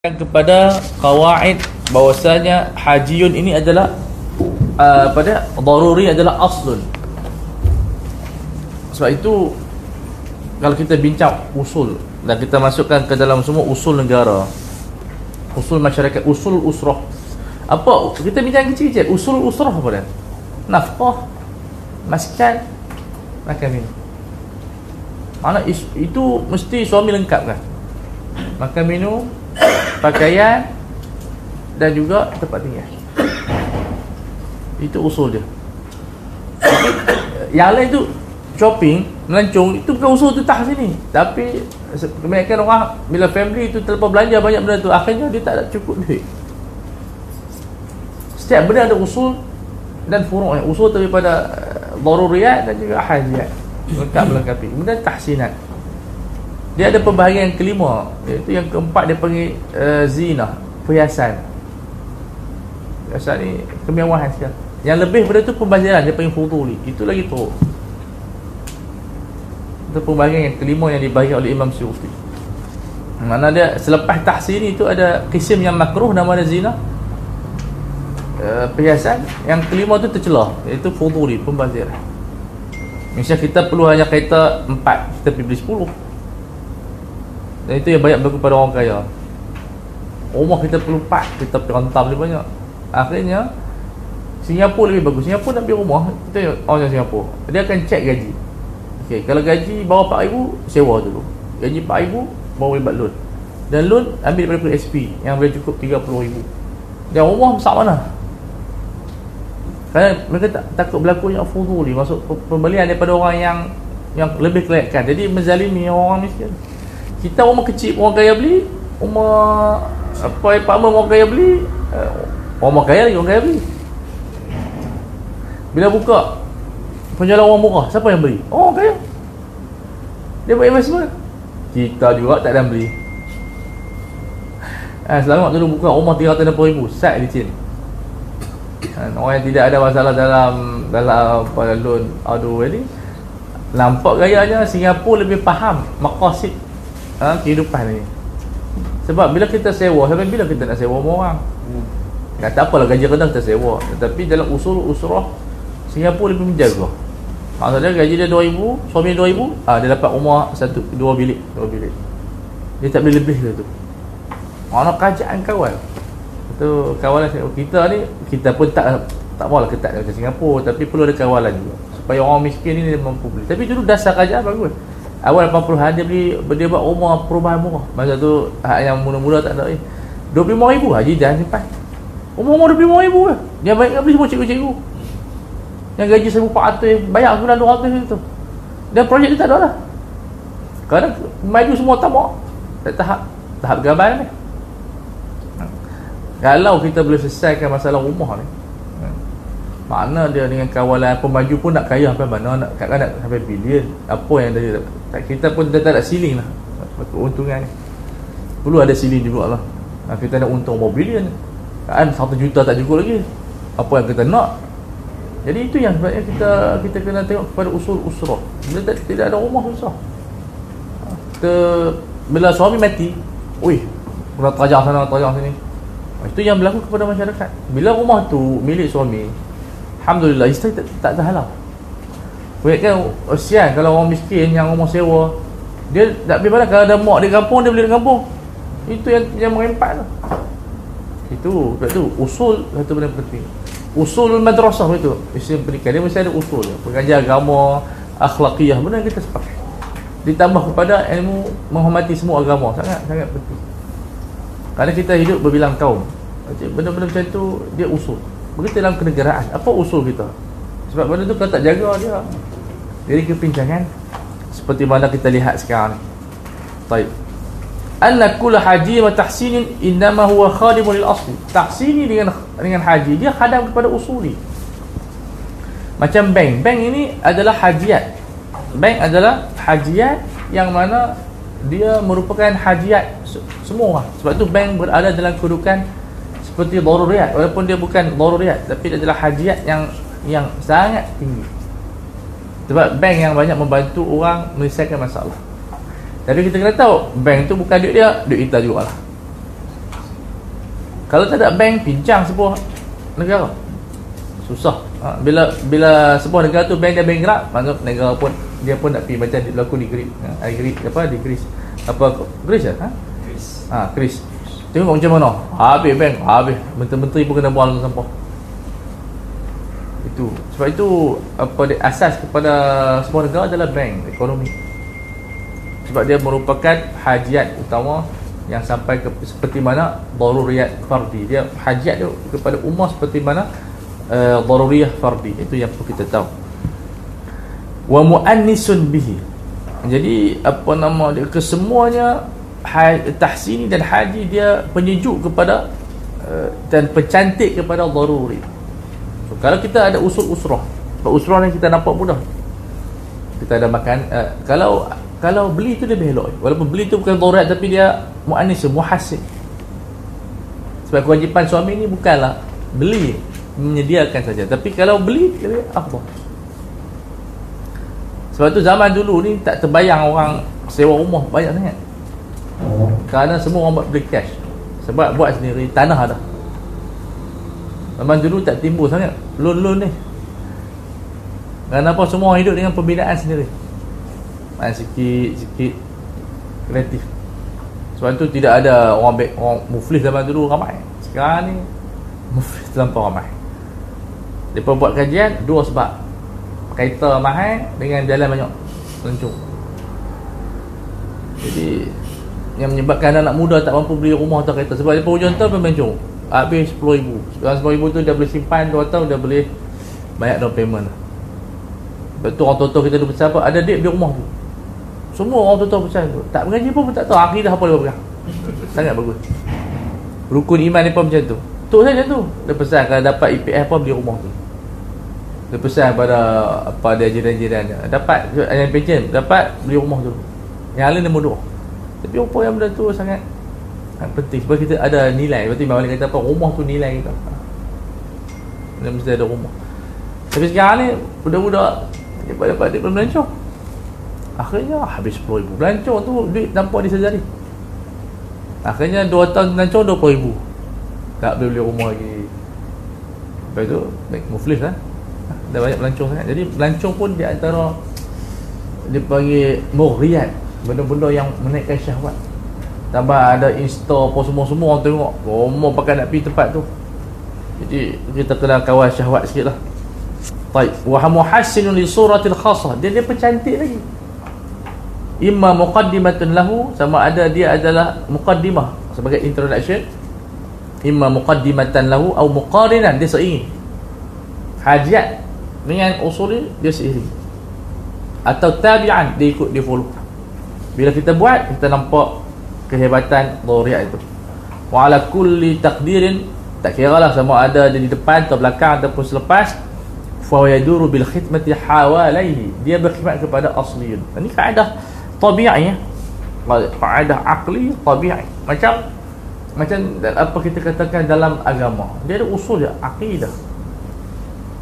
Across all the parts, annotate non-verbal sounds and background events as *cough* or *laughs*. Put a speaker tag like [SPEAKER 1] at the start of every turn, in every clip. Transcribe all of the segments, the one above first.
[SPEAKER 1] kepada kawaid bahwasanya hajiun ini adalah uh, pada daruri adalah aslun. Sebab itu kalau kita bincang usul dan kita masukkan ke dalam semua usul negara usul masyarakat usul usrah apa kita bincang kecil-kecil usul usrah apa dia? Nafkah maskan makan minum. Mana itu mesti suami lengkap kan? Makan minum pakaian dan juga tempat tinggal. Itu usul dia. Yang lain tu shopping melancong itu bukan usul tu tak sini. Tapi kebanyakan orang bila family tu terlepas belanja banyak benda tu akhirnya dia tak ada cukup duit. Setiap benda ada usul dan furuk usul daripada daruriyat dan juga hajiyat lengkap melengkapi kemudian tahsinat dia ada pembahagian yang kelima iaitu yang keempat dia panggil uh, zina perhiasan. Perhiasan ni kemewahan sekali yang lebih pada tu pembahagian dia panggil fuduli itu lagi teruk. Itu pembahagian yang kelima yang dibahagi oleh Imam Syufi mana dia selepas tahsin itu ada kisim yang makruh nama dia zina. Uh, perhiasan. Yang kelima tu tercelah iaitu fuduli pembahagian Misalnya kita perlu hanya kereta empat Kita beli sepuluh dan itu yang banyak berlaku pada orang kaya. Rumah kita perlu pak Kita pergi rentam lebih banyak. Akhirnya Singapura lebih bagus. Singapura nak pergi rumah Kita orang yang Singapura. Dia akan cek gaji. Okay. Kalau gaji bawah RM4,000 Sewa dulu. Gaji RM4,000 Bawa boleh buat loan. Dan loan ambil daripada SP Yang boleh cukup RM30,000 Dan rumah besar mana? Kerana mereka tak, takut berlaku yang fuduli Maksud pembelian daripada orang yang Yang lebih kelayakan. Jadi menzalimi orang miskin kita rumah kecil orang kaya beli rumah apa apartment orang kaya beli uh, orang kaya lagi orang kaya beli. Bila buka penjualan orang murah siapa yang beli? Orang kaya. Dia buat investment. Kita juga tak ada beli. Eh, selamat dulu buka rumah 360 ribu set licin eh, orang yang tidak ada masalah dalam dalam apa loan aduh ini nampak gayanya Singapura lebih faham maqasid ha, kehidupan ni. Sebab bila kita sewa sampai bila kita nak sewa rumah orang? Hmm. kata apalah gaji rendah kita sewa. Tetapi dalam usul usrah Singapura lebih menjaga. Maksudnya gaji dia 2000 suami 2000 ah, dia dapat rumah satu dua bilik dua bilik. Dia tak boleh lebih ke tu. Mana kerajaan kawan? Itu kawalan kita ni kita pun tak tak maulah ketat macam Singapura. Tapi perlu ada kawalan juga. Supaya orang miskin ni mampu beli. Tapi dulu dasar kerajaan bagus Awal 80-an dia beli dia buat rumah perubahan murah. Masa tu yang mula-mula tak ada eh. 25000 haji dah simpan. Rumah-rumah 25000 ke. Dia baik nak beli semua cikgu-cikgu. Yang gaji 1400 bayar bulan 200 itu. Dan projek dia tak ada lah. Kerana maju semua tamak. Tak tahap tahap gambar ni. Kalau kita boleh selesaikan masalah rumah ni mana dia dengan kawalan pemaju pun nak kaya sampai mana nak kat nak sampai bilion. Apa yang dia tak kita pun dia tak ada ceiling lah. Keuntungan. Perlu ada ceiling juga lah ha, kita nak untung berapa bilion? Kan satu juta tak cukup lagi. Apa yang kita nak? Jadi itu yang sebenarnya kita kita kena tengok kepada usul usrah. Bila tak, tidak ada rumah susah. Ha, kita bila suami mati oi kena terajak sana terajak sini. Ha, itu yang berlaku kepada masyarakat. Bila rumah tu milik suami Alhamdulillah isteri tak, tak terhalang Baik kan Sian kalau orang miskin Yang rumah sewa. Dia tak pergi mana Kalau ada mak di kampung Dia beli di kampung. Itu yang yang merempat tu Itu Sebab tu Usul Satu benda penting. Usul madrasah itu Istilah pendidikan. Dia mesti ada usul. Pengajar agama Akhlaqiyah Benda kita sepakat. Ditambah kepada ilmu Menghormati semua agama. Sangat sangat penting. Kerana kita hidup berbilang kaum Benda-benda macam tu Dia usul Begitu dalam kenegaraan Apa usul kita? Sebab benda tu kalau tak jaga dia Jadi kepincangan Seperti mana kita lihat sekarang ni. Baik. Anna kula haji wa tahsinin Innama huwa khadimun lil asli. Tahsini dengan dengan haji Dia khadam kepada usuli Macam bank. Bank ini adalah hajiat. Bank adalah hajiat Yang mana Dia merupakan hajiat Semua Sebab tu bank berada dalam kedudukan seperti daruriyat walaupun dia bukan daruriyat tapi dia adalah hajiat yang yang sangat tinggi. Sebab bank yang banyak membantu orang menyelesaikan masalah. Tapi kita kena tahu bank tu bukan duit dia duit kita juga lah kalau tak ada bank pinjam sebuah negara. Susah. Ha, bila bila sebuah negara tu bank dia bankrupt maka negara pun dia pun nak pergi macam berlaku di Greece. Ha, Greece apa di Greece. Apa Greece ya? Ha? Greece. Ha, Greece tengok macam mana? Habis bank habis. Menteri-menteri pun kena buang sampah. Itu. Sebab itu apa dia asas kepada sebuah negara adalah bank ekonomi. Sebab dia merupakan hajiat utama yang sampai ke seperti mana daruriyat fardi. Dia hajat dia kepada ummah seperti mana uh, fardi. Itu yang perlu kita tahu. Wa muannisun bihi. Jadi apa nama dia? Kesemuanya tahsini dan haji dia penyejuk kepada uh, dan pencantik kepada daruri. So, kalau kita ada usul usrah usrah ni kita nampak mudah. Kita ada makan uh, kalau kalau beli tu lebih elok. Walaupun beli tu bukan darurat tapi dia muannis muhasib. Sebab kewajipan suami ni bukanlah beli menyediakan saja. Tapi kalau beli lebih afdal sebab tu zaman dulu ni tak terbayang orang sewa rumah banyak sangat kerana semua orang buat beli cash. Sebab buat sendiri tanah ada zaman dulu tak timbul sangat. Loan-loan ni. Kenapa semua orang hidup dengan pembinaan sendiri? Main sikit sikit. Kreatif. Sebab tu tidak ada orang baik, orang muflis zaman dulu ramai. Sekarang ni *laughs* muflis terlampau ramai. Mereka buat kajian dua sebab. Kereta mahal dengan jalan banyak. Lencung jadi yang menyebabkan anak muda tak mampu beli rumah atau kereta sebab dia hujung tahun mencung habis RM10,000 sekarang RM10,000 tu dia boleh simpan 2 tahun dia boleh banyak down payment betul orang tua kita dulu apa ada dek beli rumah tu semua orang tua percaya tu. Tak mengaji pun, pun tak tahu akidah apa dia pegang. *laughs* Sangat bagus. Rukun iman dia pun macam tu. Tu saja tu. Dia pesan kalau dapat IPF pun beli rumah tu. Dia pesan pada apa dia jiran-jiran dia. Dapat yang pension, dapat beli rumah tu. Yang lain dia mudah. Tapi apa yang benda tu sangat sangat penting sebab kita ada nilai. Berarti Imam kata apa? Rumah tu nilai kita. Dia mesti ada rumah. Tapi sekarang ni budak-budak dapat-dapat dia belum melancong. Akhirnya habis RM10,000 Belancong tu duit tanpa disedari Akhirnya 2 tahun belancong RM20,000 Tak boleh beli rumah lagi Lepas tu Muflis lah Dah banyak belancong sangat Jadi belancong pun di antara Dia panggil Muriyat Benda-benda yang menaikkan syahwat. Tambah ada install apa semua-semua Orang tengok Rumah pakai nak pergi tempat tu. Jadi kita kena kawal syahwat sikit lah. Baik. Wa muhassinun li suratil khasah Dia dia pencantik lagi. Imma muqaddimatun lahu sama ada dia adalah muqaddimah sebagai introduction. Imma muqaddimatan lahu atau muqarinan dia seiring. Hajat dengan usul dia seiring. Atau tabi'an dia ikut dia follow bila kita buat kita nampak kehebatan dhuriyat itu. Wa ala kulli taqdirin tak kira lah sama ada dia di depan atau belakang ataupun selepas fa yaduru bil khidmati hawalaihi. Dia berkhidmat kepada asliyun. Ini kaedah tabi'i kaedah akli tabi'i. Macam macam apa kita katakan dalam agama. Dia ada usul dia akidah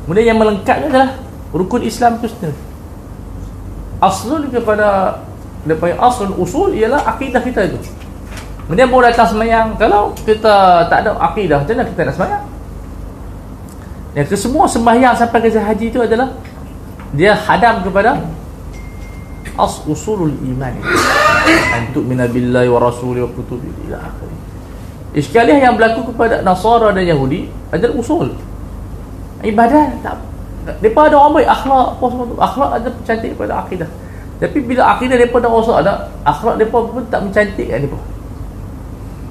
[SPEAKER 1] kemudian yang melengkapnya adalah rukun Islam itu sendiri. Aslun kepada daripada aslun usul ialah akidah kita itu. Baru datang semayang. Kalau kita tak ada akidah macam mana kita nak semayang? Yang kesemua sembahyang sampai ke haji itu adalah dia hadam kepada as usulul iman. Antuk minabillahi wa rasuli wa kutubi ila akhir. Iskaliah yang berlaku kepada Nasara dan Yahudi adalah usul. Ibadah tak mereka ada orang baik akhlak apa semua tu akhlak ada cantik pada akidah tapi bila akidah mereka dah rosak ada akhlak mereka pun tak mencantikkan mereka.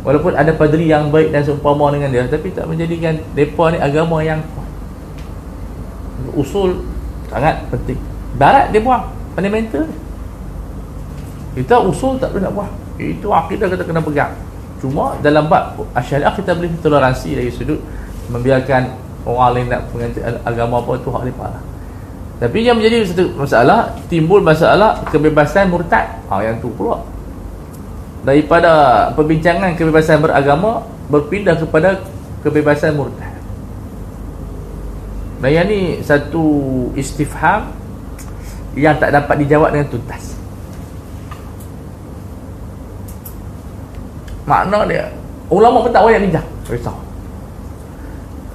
[SPEAKER 1] Walaupun ada padri yang baik dan seumpama dengan dia tapi tak menjadikan mereka ni agama yang usul sangat penting. Barat dia buang fundamental kita usul tak boleh nak buat itu akidah kita kena pegang. Cuma dalam bab asyariah kita boleh toleransi dari sudut membiarkan orang lain nak mengerti agama apa itu hak mereka lah. Tapi yang menjadi satu masalah timbul masalah kebebasan murtad. Ha, yang tu pula. Daripada perbincangan kebebasan beragama berpindah kepada kebebasan murtad. Dan yang ni satu istifham yang tak dapat dijawab dengan tuntas. Makna dia ulama pun tak banyak bijak. Risau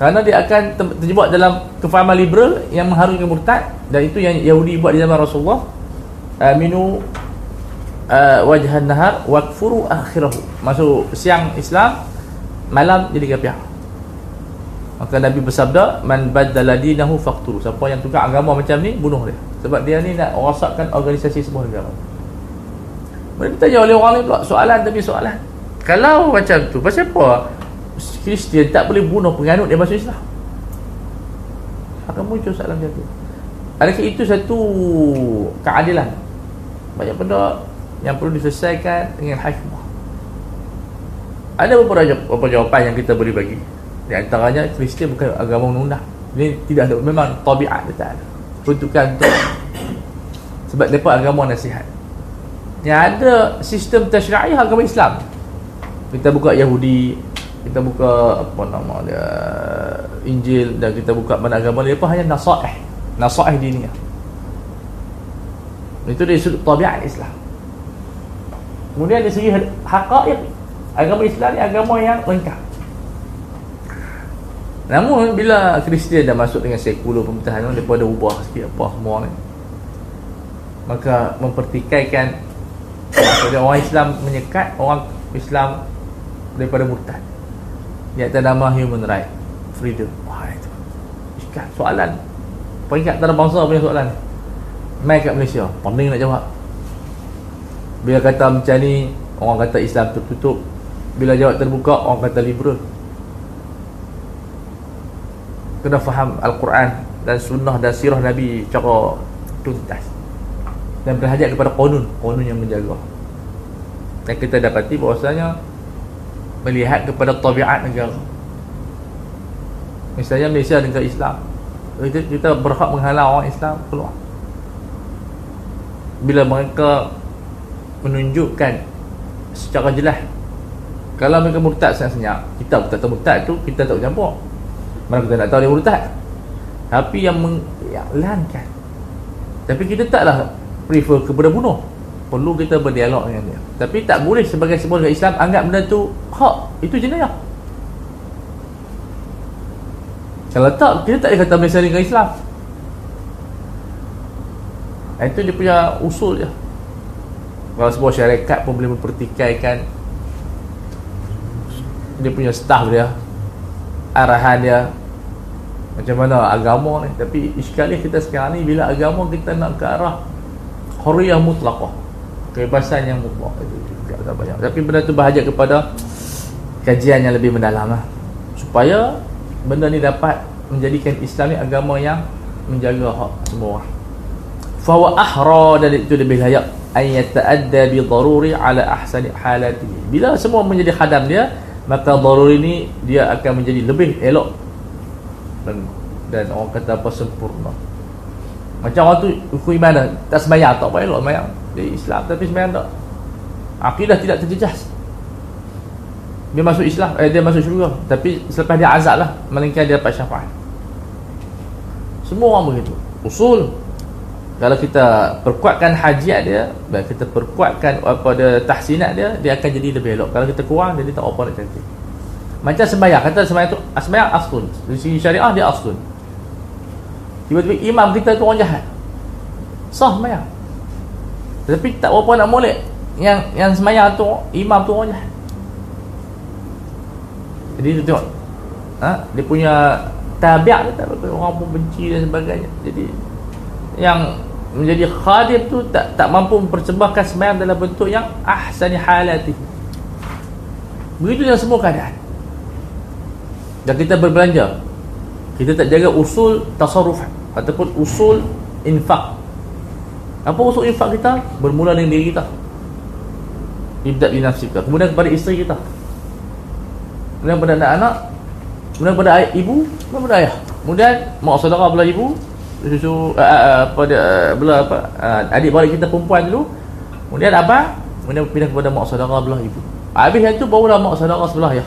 [SPEAKER 1] kerana dia akan terjebak dalam kefahaman liberal yang mengharumkan murtad dan itu yang Yahudi buat di zaman Rasulullah. Aminu uh, wajhan nahar wakfuru akhirahu. Masuk siang Islam malam jadi kafir maka Nabi bersabda man badala dinahu faqturu. Siapa yang tukar agama macam ni bunuh dia. Sebab dia ni nak rosakkan organisasi sebuah negara. Mereka tanya oleh orang ni pula soalan demi soalan. Kalau macam tu pasal apa Kristian tak boleh bunuh penganut dia masuk Islam. Akan muncul soalan macam tu. Adakah itu satu keadilan? Banyak benda yang perlu diselesaikan dengan hikmah. Ada beberapa, jawapan yang kita boleh bagi. Di antaranya Kristian bukan agama undang ini tidak ada memang tabiat dia tak ada. Peruntukan untuk *coughs* sebab mereka agama nasihat. Yang ada sistem tasyra'i agama Islam. Kita buka Yahudi kita buka apa nama dia Injil dan kita buka mana agama dia. Apa hanya nasaih. Nasaih diniyah itu dari sudut tabiat Islam. Kemudian dari segi haqaiq. Agama Islam ni agama yang lengkap. Namun bila Kristian dah masuk dengan sekular pemerintahan daripada ubah sikit apa semua ni maka mempertikaikan *coughs* orang Islam menyekat orang Islam daripada murtad atas nama human right. Freedom wah itu. Ikat soalan. Peringkat bangsa punya soalan. Mai kat Malaysia. Pening nak jawab. Bila kata macam ni orang kata Islam tertutup. Bila jawab terbuka orang kata liberal. Kena faham Al-Quran dan sunnah dan sirah Nabi cara tuntas. Dan berhajat kepada konun. Konun yang menjaga. Dan kita dapati bahawasanya melihat kepada tabiat negara. Misalnya Malaysia negara Islam. Kita, kita berhak menghalau orang Islam keluar. Bila mereka menunjukkan secara jelas kalau mereka murtad senyap kita tak tahu murtad tu kita tak campur mana kita nak tahu dia murtad? Tapi yang mengiklankan tapi kita taklah prefer kepada bunuh perlu kita berdialog dengan dia. Tapi tak boleh sebagai sebuah negara Islam anggap benda tu hak. Itu jenayah. Kalau tak kita tak boleh kata Malaysia negara Islam. Itu dia punya usul je kalau sebuah syarikat pun boleh mempertikaikan dia punya staff dia arahan dia macam mana agama ni. Tapi iskali kita sekarang ni bila agama kita nak ke arah huriyah mutlaqah kebebasan yang mutlak itu juga banyak. Tapi benda tu berhajat kepada kajian yang lebih mendalam lah. supaya benda ni dapat menjadikan Islam ni agama yang menjaga hak semua orang. Fawa ahra dan itu lebih layak. An yata'adda bi daruri ala ahsani halatihi bila semua menjadi khadam dia maka daruri ni dia akan menjadi lebih elok dan, dan orang kata apa sempurna. Macam orang tu hukum iman tak sembahyang tak apa elok sembahyang dia Islam tapi sebenarnya tak. Akidah tidak terjejas. Dia masuk Islam eh, dia masuk syurga. Tapi selepas dia azab lah melainkan dia dapat syafaat. Semua orang begitu. Usul kalau kita perkuatkan hajiat dia dan kita perkuatkan apa dia tahsinat dia dia akan jadi lebih elok. Kalau kita kurang jadi tak apa nak cantik macam sembahyang kata sembahyang tu sembahyang aslun dari segi syariah dia aslun tiba-tiba imam kita tu orang jahat. Sah sembahyang tapi tak berapa nak molek yang yang semayang tu imam tu orang jadi tu tengok ha? dia punya tabiat dia tak orang pun benci dan sebagainya. Jadi yang menjadi khadim tu tak tak mampu mempersembahkan semayang dalam bentuk yang ahsani halati. Begitu yang semua keadaan. Dan kita berbelanja. Kita tak jaga usul tasarruf ataupun usul infak apa usul infak kita? Bermula dengan diri kita. Ibdat di nafsi kita Kemudian kepada isteri kita. Kemudian kepada anak-anak Kemudian kepada ayah, ibu. Kemudian kepada ayah. Kemudian mak saudara belah ibu. Susu uh, uh, pada uh, belah apa? Adik balik kita perempuan dulu. Kemudian abang. Kemudian pindah kepada mak saudara belah ibu. Habis yang tu barulah mak saudara sebelah ya.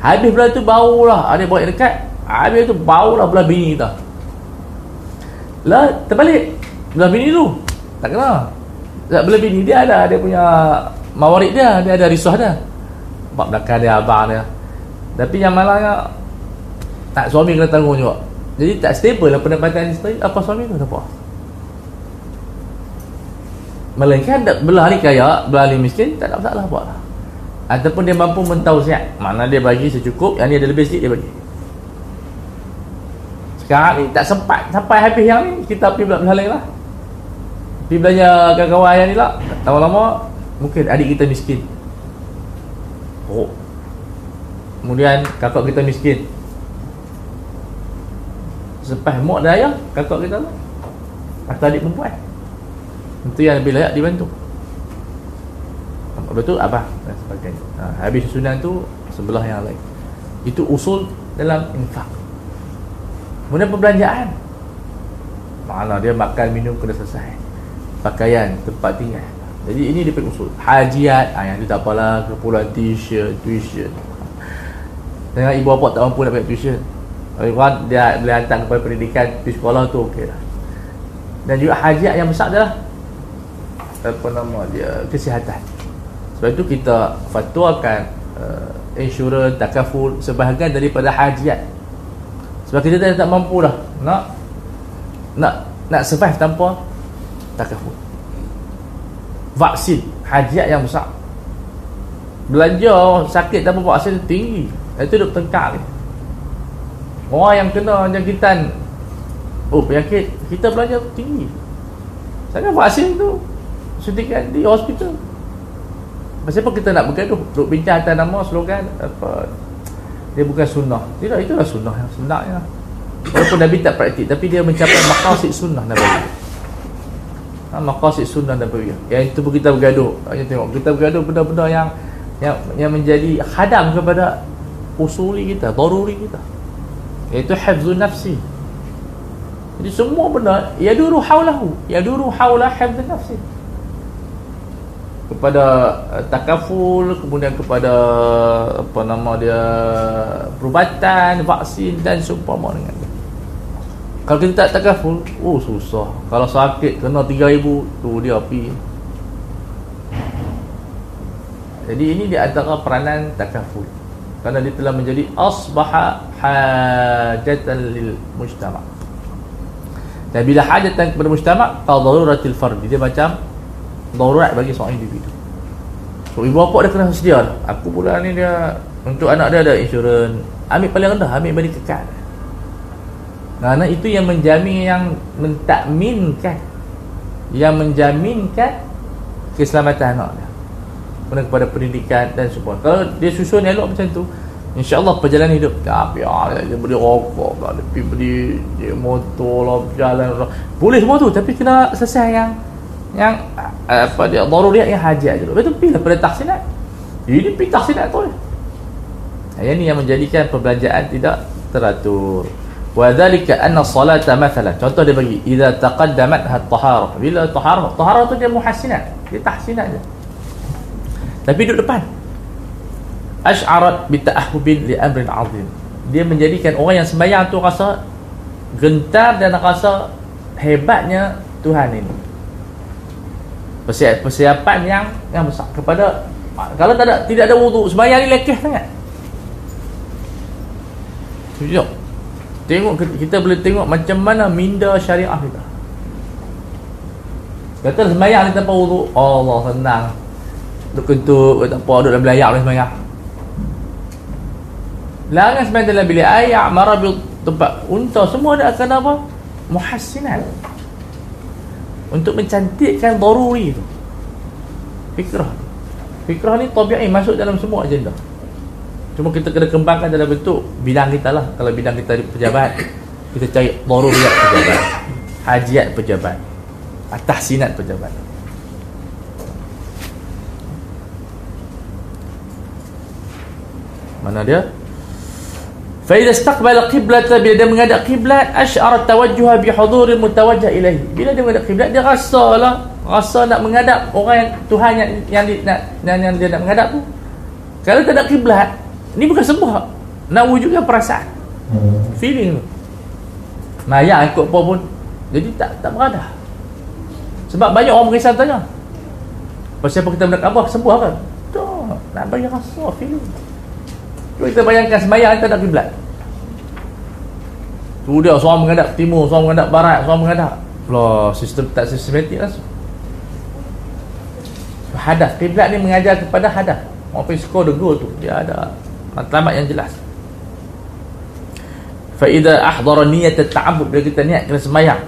[SPEAKER 1] Habis belah tu barulah adik balik dekat. Habis tu barulah belah bini kita. Lah terbalik. Belah bini tu tak kena tak boleh bini dia ada dia punya mawarid dia dia ada risah dia. Bab belakang dia abang dia. Tapi yang malangnya tak suami kena tanggung juga. Jadi tak stable lah pendapatan isteri apa suami tu apa melainkan belah ni kaya belah ni miskin tak ada masalah buat lah. Ataupun dia mampu mentausiat mana dia bagi secukup yang ni ada lebih sikit dia bagi. Sekarang ni tak sempat sampai habis yang ni kita pergi belah lain lah pergi belanja kawan-kawan yang ni lah. Lama-lama mungkin adik kita miskin. Oh. Kemudian kakak kita miskin. Sepas mak dan ayah kakak kita lah. Atau adik perempuan. Itu yang lebih layak dibantu. Betul apa dan sebagainya. Ha, habis susunan tu sebelah yang lain. Itu usul dalam infak. Kemudian perbelanjaan. Mana dia makan minum kena selesai pakaian tempat tinggal. Jadi ini dia usul. Hajiat ha, yang tu tak apalah keperluan t-shirt tuition dengan ibu bapa tak mampu nak bayar tuition kan dia boleh hantar kepada pendidikan di sekolah tu okey lah. Dan juga hajiat yang besar adalah apa nama dia kesihatan. Sebab itu kita fatwakan uh, insurans takaful sebahagian daripada hajiat. Sebab kita tak, tak mampu dah nak nak nak survive tanpa takaful vaksin hajiat yang besar. Belanja sakit tanpa vaksin tinggi. Itu duk tengkak ni. Orang yang kena jangkitan oh penyakit kita belanja tinggi. Sangat vaksin tu suntikan di hospital. Pasal apa kita nak bergaduh? Duk bincang atas nama slogan apa Dia bukan sunnah. Tidak itulah sunnah yang sebenarnya. Walaupun Nabi tak praktik Tapi dia mencapai maqasid sunnah Nabi ha, Maqasid sunnah Nabi Yang itu pun kita bergaduh. Hanya tengok. Kita bergaduh benda-benda yang yang, yang menjadi khadam kepada usuli kita, daruri kita. Iaitu hafzun nafsi. Jadi semua benda yaduru haulahu yaduru haula hafzun nafsi. Kepada uh, takaful kemudian kepada apa nama dia perubatan vaksin dan seumpama dengan dia kalau kita tak takaful oh susah. Kalau sakit kena 3000 tu dia api. Jadi ini di antara peranan takaful kerana dia telah menjadi asbaha hajatan lil mujtama. Dan bila hajatan kepada mujtama tadaruratil fardi. Dia macam darurat bagi seorang individu. So ibu bapa dia kena sedia lah. aku pula ni dia untuk anak dia ada insurans ambil paling rendah ambil bagi kekal kerana itu yang menjamin yang mentakminkan yang menjaminkan keselamatan anak dia. Kemudian kepada pendidikan dan semua kalau dia susun elok macam tu InsyaAllah perjalanan hidup Tapi ya, dia beli rokok lah Dia beli dia motor lah Berjalan lah. Boleh semua tu Tapi kena selesai yang Yang apa dia Daruriat yang hajat Lepas tu pergi pada tahsinat. Ini pergi tahsinat tu. Ini yang menjadikan Perbelanjaan tidak teratur Wadhalika anna salata mathalan. Contoh dia bagi Iza taqaddamat hat tahara. Bila tahara Tahara tu dia muhassinat. Dia tahsinat je. Tapi duduk depan. Ash'arat bita'ahubin li amrin azim. Dia menjadikan orang yang sembahyang tu rasa Gentar dan rasa Hebatnya Tuhan ini. Persiapan yang yang besar. Kepada kalau tak ada tidak ada wuduk sembahyang ni lekeh sangat. Tengok. Tengok kita boleh tengok macam mana minda syariah kita. Kata sembahyang ni tanpa wuduk, Allah senang. Duk kentut, tak apa, duk dalam belayak boleh sembahyang. Larangan sembahyang dalam bilik air, marah bil tempat unta, semua ada akan apa? Muhassinat. Untuk mencantikkan daruri tu. Fikrah. Fikrah ni tabi'i masuk dalam semua agenda. Cuma kita kena kembangkan dalam bentuk bidang kita lah. Kalau bidang kita di pejabat, kita cari daruriyat pejabat. Hajiat pejabat. Tahsinat pejabat. Mana dia? Fa idza istaqbala qiblata bila dia menghadap kiblat asy'ara tawajjuha bi huduril mutawajjah ilahi. Bila dia menghadap kiblat dia rasalah rasa nak menghadap orang yang Tuhan yang yang, di, nak, yang, yang dia nak menghadap tu. Kalau tak ada kiblat, ni bukan sembah. Nak wujudkan perasaan. Feeling tu. Maya ikut apa pun jadi tak tak berada. Sebab banyak orang merisau tanya. Pasal apa kita nak apa sembuh kan? Tak, nak bagi rasa feeling. Cuba kita bayangkan sembahyang tak ada kiblat. Kemudian seorang menghadap timur, seorang menghadap barat, seorang menghadap. Lah, sistem tak sistematik lah. Hadas. Kiblat ni mengajar kepada hadas. Orang pergi skor the goal tu. Dia ada matlamat yang jelas. Fa'idha ahdara niyat ta'abud Bila kita niat kena semayang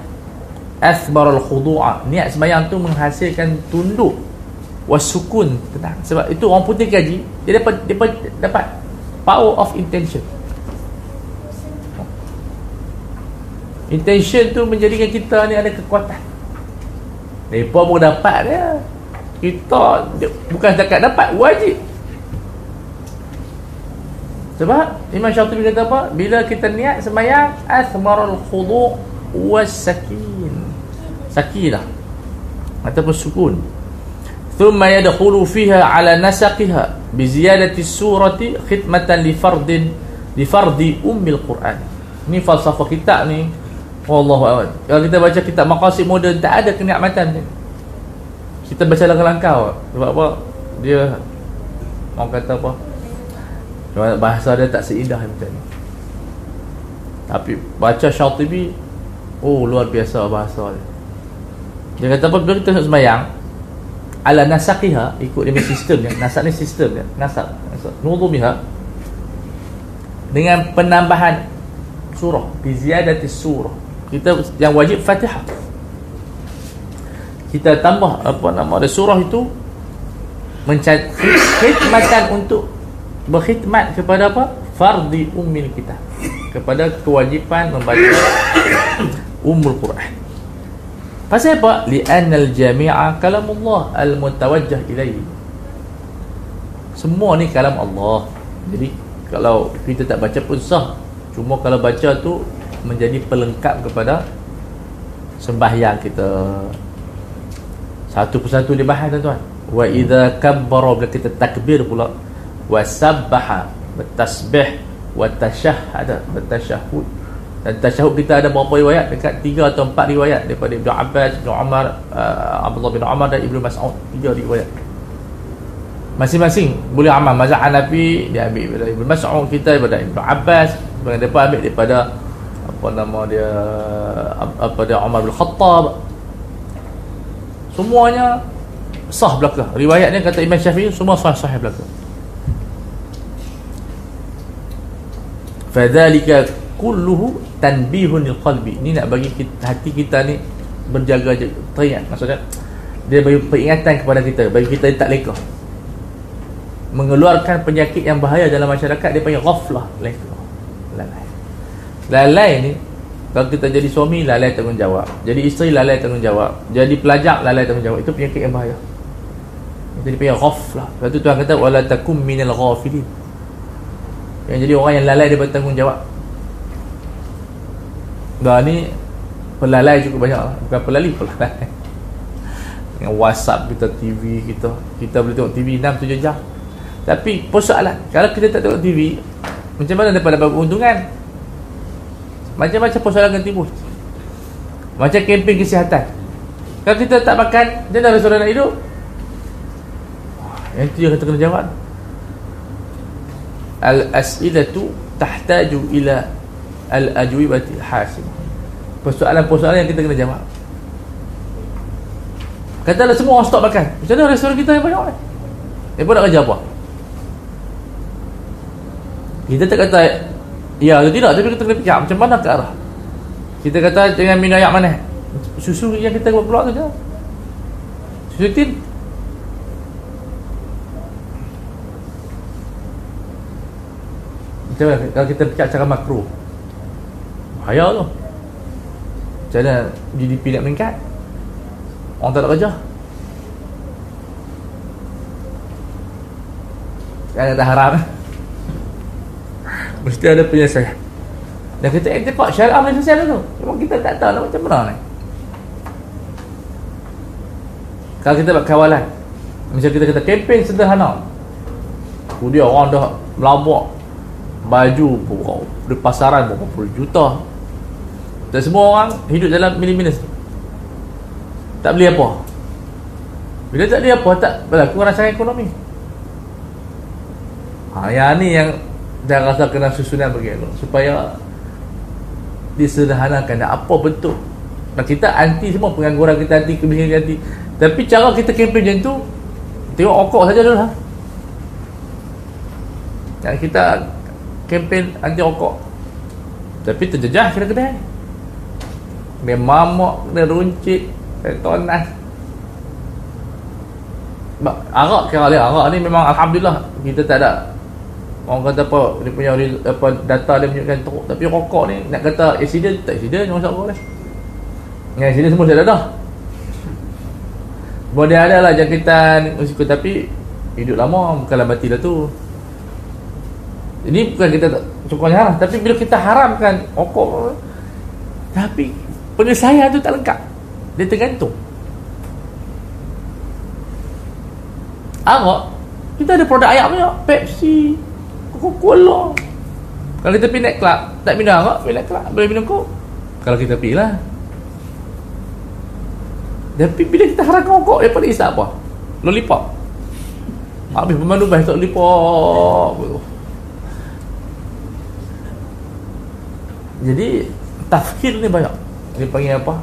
[SPEAKER 1] Athbar al-khudu'a Niat semayang tu menghasilkan tunduk Wasukun Tenang. Sebab itu orang putih kaji Dia dapat, dia dapat, Power of intention. Intention tu menjadikan kita ni ada kekuatan. Mereka pun dapat dia. Kita Bukan setakat dapat Wajib sebab Imam Syatibi kata apa? Bila kita niat sembahyang asmarul khudu' was sakin. Sakinah. Ataupun sukun. Thumma yadkhulu fiha ala nasaqiha bi ziyadati surati khidmatan li fardin li fardi ummil Quran. Ni falsafah kita ni. Wallahu a'lam. Kalau kita baca kitab maqasid moden tak ada kenikmatan ni. Kita baca langkah-langkah sebab apa? Dia mau kata apa? Bahasa dia tak seindah macam ni. Tapi baca Syatibi oh luar biasa bahasa dia. Dia kata apa? Bila kita nak semayang ala nasaqiha ikut dia sistem dia. Nasak ni sistem dia. Nasak, nasak. nudumiha dengan penambahan surah. Biziadati surah. Kita yang wajib fatihah. Kita tambah apa nama dia surah itu mencari khidmatan untuk berkhidmat kepada apa? Fardi ummil kita kepada kewajipan membaca ummul Quran. Pasal apa? Li'anna al-jami'a kalamullah al-mutawajjah ilaihi. Semua ni kalam Allah. Jadi kalau kita tak baca pun sah. Cuma kalau baca tu menjadi pelengkap kepada sembahyang kita. Satu persatu dibahas tuan-tuan. Wa idza kabbara bila kita takbir pula wasabbaha bertasbih watashahhada bertasyahud dan tasyahud kita ada berapa riwayat? Dekat tiga atau empat riwayat daripada Ibnu Abbas, Ibnu Umar, uh, Abdullah bin Umar dan Ibnu Mas'ud. Tiga riwayat. Masing-masing boleh amal. Mazhab Hanafi dia ambil daripada Ibnu Mas'ud kita daripada Ibnu Abbas. Sebagian depa ambil daripada apa nama dia apa dia Umar bin Khattab. Semuanya sah belaka. Riwayatnya kata Imam Syafi'i semua sah sahih belaka fadzalika kulluhu tanbihun qalbi. Ni nak bagi kita, hati kita ni berjaga teringat. Maksudnya dia bagi peringatan kepada kita bagi kita tak leka mengeluarkan penyakit yang bahaya dalam masyarakat dia panggil ghaflah leka lalai. Lalai ni kalau kita jadi suami lalai tanggungjawab. Jadi isteri lalai tanggungjawab. Jadi pelajar lalai tanggungjawab. Itu penyakit yang bahaya. Jadi panggil ghaflah. Lepas tu Tuhan kata wala takum minal ghafilin yang jadi orang yang lalai dia bertanggungjawab dah ni pelalai cukup banyak lah. bukan pelali pelalai. *laughs* Dengan whatsapp kita TV kita. Kita boleh tengok TV 6-7 jam. Tapi persoalan kalau kita tak tengok TV macam mana dapat dapat keuntungan? Macam-macam persoalan akan timbul. Macam kempen kesihatan. Kalau kita tak makan dia dah restoran nak hidup. Yang itu yang kita kena jawab al-as'ilatu tahtaju ila al-ajwibati hasim. Persoalan-persoalan yang kita kena jawab. Katalah semua orang stop makan. Macam mana restoran kita yang banyak orang dia pun nak kerja apa? Kita tak kata ya atau tidak tapi kita kena fikir macam mana ke arah? Kita kata jangan minum mana susu yang kita keluar tu je. Susu tin macam mana kalau kita cakap cara makro. Bahaya tu. Macam mana GDP nak meningkat? Orang tak nak kerja. Kan kata haram. *laughs* Mesti ada penyelesaian. Dan kita iktifak syariah penyelesaian tu. Cuma kita tak tahu nak macam mana ni. Kalau kita buat kawalan macam kita kata kempen sederhana. Kemudian orang dah melabuk baju di pasaran berapa puluh juta. Dan semua orang hidup dalam minus-minus. Tak beli apa. Bila tak beli apa tak berlaku rancangan ekonomi. Ha, yang ni yang dah rasa kena susunan bagi supaya disederhanakan apa bentuk. Dan kita anti semua pengangguran kita anti kemiskinan kita anti. Tapi cara kita kempen macam tu tengok okok saja dulu lah. Yang kita kempen anti okok tapi terjejah kira kedai. Dia mamak dia runcit dia tonas. Arak kira dia arak ni memang Alhamdulillah kita tak ada. Orang kata apa dia punya apa data dia menunjukkan teruk tapi rokok ni nak kata accident tak accident masalah lah yang accident semua saya dah. Boleh ada lah jangkitan tapi hidup lama bukanlah mati dah tu ini bukan kita contohnya lah. Tapi bila kita haramkan rokok tapi penyelesaian tu tak lengkap. Dia tergantung. Arak kita ada produk ayak punya. Pepsi Coca-Cola. Kalau kita pergi club tak minum arak pergi night club boleh minum kok kalau kita pergi lah. Tapi bila kita harapkan rokok dia isap apa? Lollipop. Habis pemandu bahas lollipop jadi tafkir ni banyak. Dia panggil apa?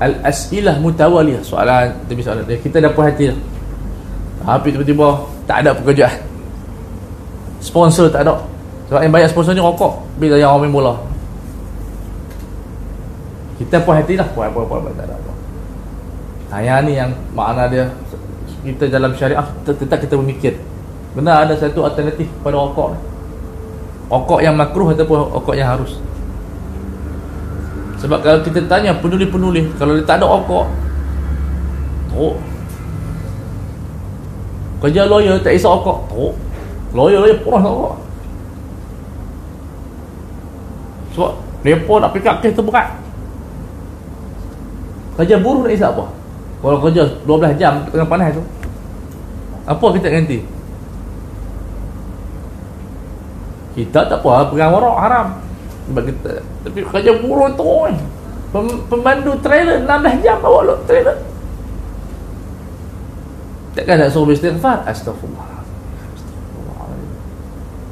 [SPEAKER 1] Al-as'ilah mutawaliyah. Soalan tapi soalan. Kita dah puas hati tapi tiba-tiba tak ada pekerjaan. Sponsor tak ada. Sebab yang banyak sponsor ni rokok. Bila yang orang main bola. Kita puas hati lah puas apa apa tak ada apa. Ha, yang ni yang makna dia kita dalam syariah tetap kita memikir benar ada satu alternatif pada rokok ni. Rokok yang makruh ataupun rokok yang harus sebab kalau kita tanya penulis-penulis kalau dia tak ada rokok teruk kerja lawyer tak isap rokok teruk lawyer-lawyer pun tak buat sebab mereka nak pick up kes tu berat kerja buruh nak isap apa? Kalau kerja 12 jam tengah panas tu. Apa kita ganti? Kita tak apa pegang warak haram kita tapi kerja buruh tu kan. Pemandu trailer 16 jam bawa lo trailer. Takkan nak suruh beristighfar? Astagfirullah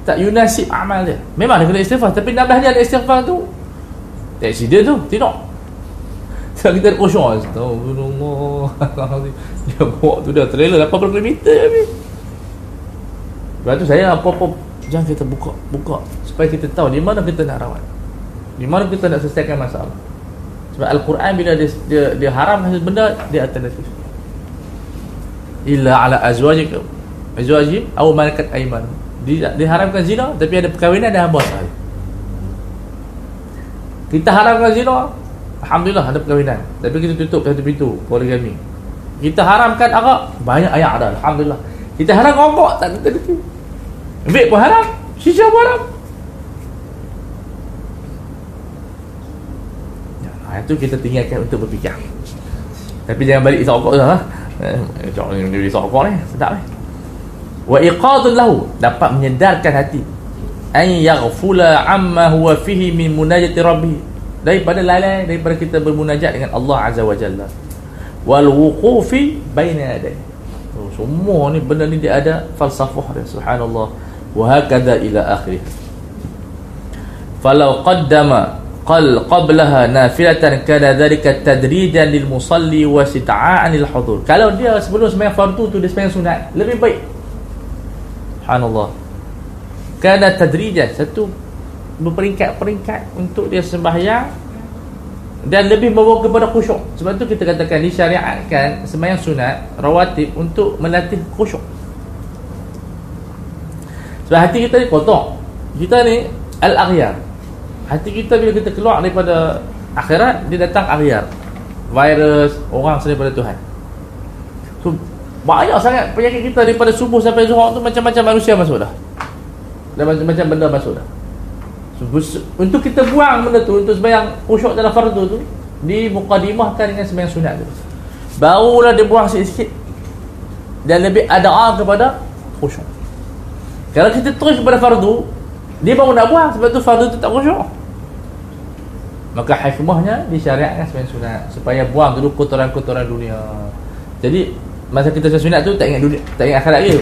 [SPEAKER 1] tak yunasib amal dia. Memang dia kena istighfar tapi nambah dia ada istighfar tu accident tu tidak. Sebab kita ada kosong. Astagfirullah dia bawa tu dah trailer 80 km habis lepas tu saya apa-apa jangan kita buka buka. Supaya kita tahu di mana kita nak rawat. Di mana kita nak selesaikan masalah. Sebab Al-Quran bila dia, dia, dia haram benda dia alternatif. Illa ala azwajikum azwajim atau malakat aiman diharamkan zina tapi ada perkahwinan dan hamba sahih kita haramkan zina Alhamdulillah ada perkahwinan. Tapi kita tutup satu pintu poligami kita haramkan arak banyak ayat ada Alhamdulillah. Kita haram rokok tak ada vape pun haram shisha pun haram. Ya, itu kita tinggalkan untuk berfikir. Tapi jangan balik isap rokok lah eh, isap rokok ni sedap ni. Wa iqadun lahu dapat menyedarkan hati. Ay yaghfula amma huwa fihi min munajati rabbih daripada lalai daripada kita bermunajat dengan Allah azza wa jalla. Wal wuqufi baina yadayhi. Oh, semua ni benda ni dia ada falsafah dia subhanallah wa hakadha ila akhirih falau qaddama qal qablaha nafilatan kana dhalika tadrijan lil musalli wa sita'an lil hudur kalau dia sebelum sembahyang fardu tu dia sembahyang sunat lebih baik. Subhanallah. Kerana tadrijan satu berperingkat-peringkat untuk dia sembahyang dan lebih membawa kepada khusyuk. Sebab tu kita katakan disyariatkan sembahyang sunat rawatib untuk melatih khusyuk sebab hati kita ni kotor kita ni al-aghyar hati kita bila kita keluar daripada akhirat dia datang aghyar virus orang selain daripada Tuhan so banyak sangat penyakit kita daripada subuh sampai zuhur tu macam-macam manusia masuk dah. Dan macam-macam benda masuk dah. Untuk kita buang benda tu untuk sembahyang khusyuk dalam fardu tu di mukadimahkan dengan sembahyang sunat tu. Barulah dia buang sikit-sikit. Dan lebih ada kepada khusyuk. Kalau kita terus kepada fardu, dia baru nak buang sebab tu fardu tu tak khusyuk. Maka hikmahnya disyariatkan sembahyang sunat supaya buang dulu kotoran-kotoran dunia. Jadi masa kita sunat tu tak ingat dunia tak ingat akhirat lagi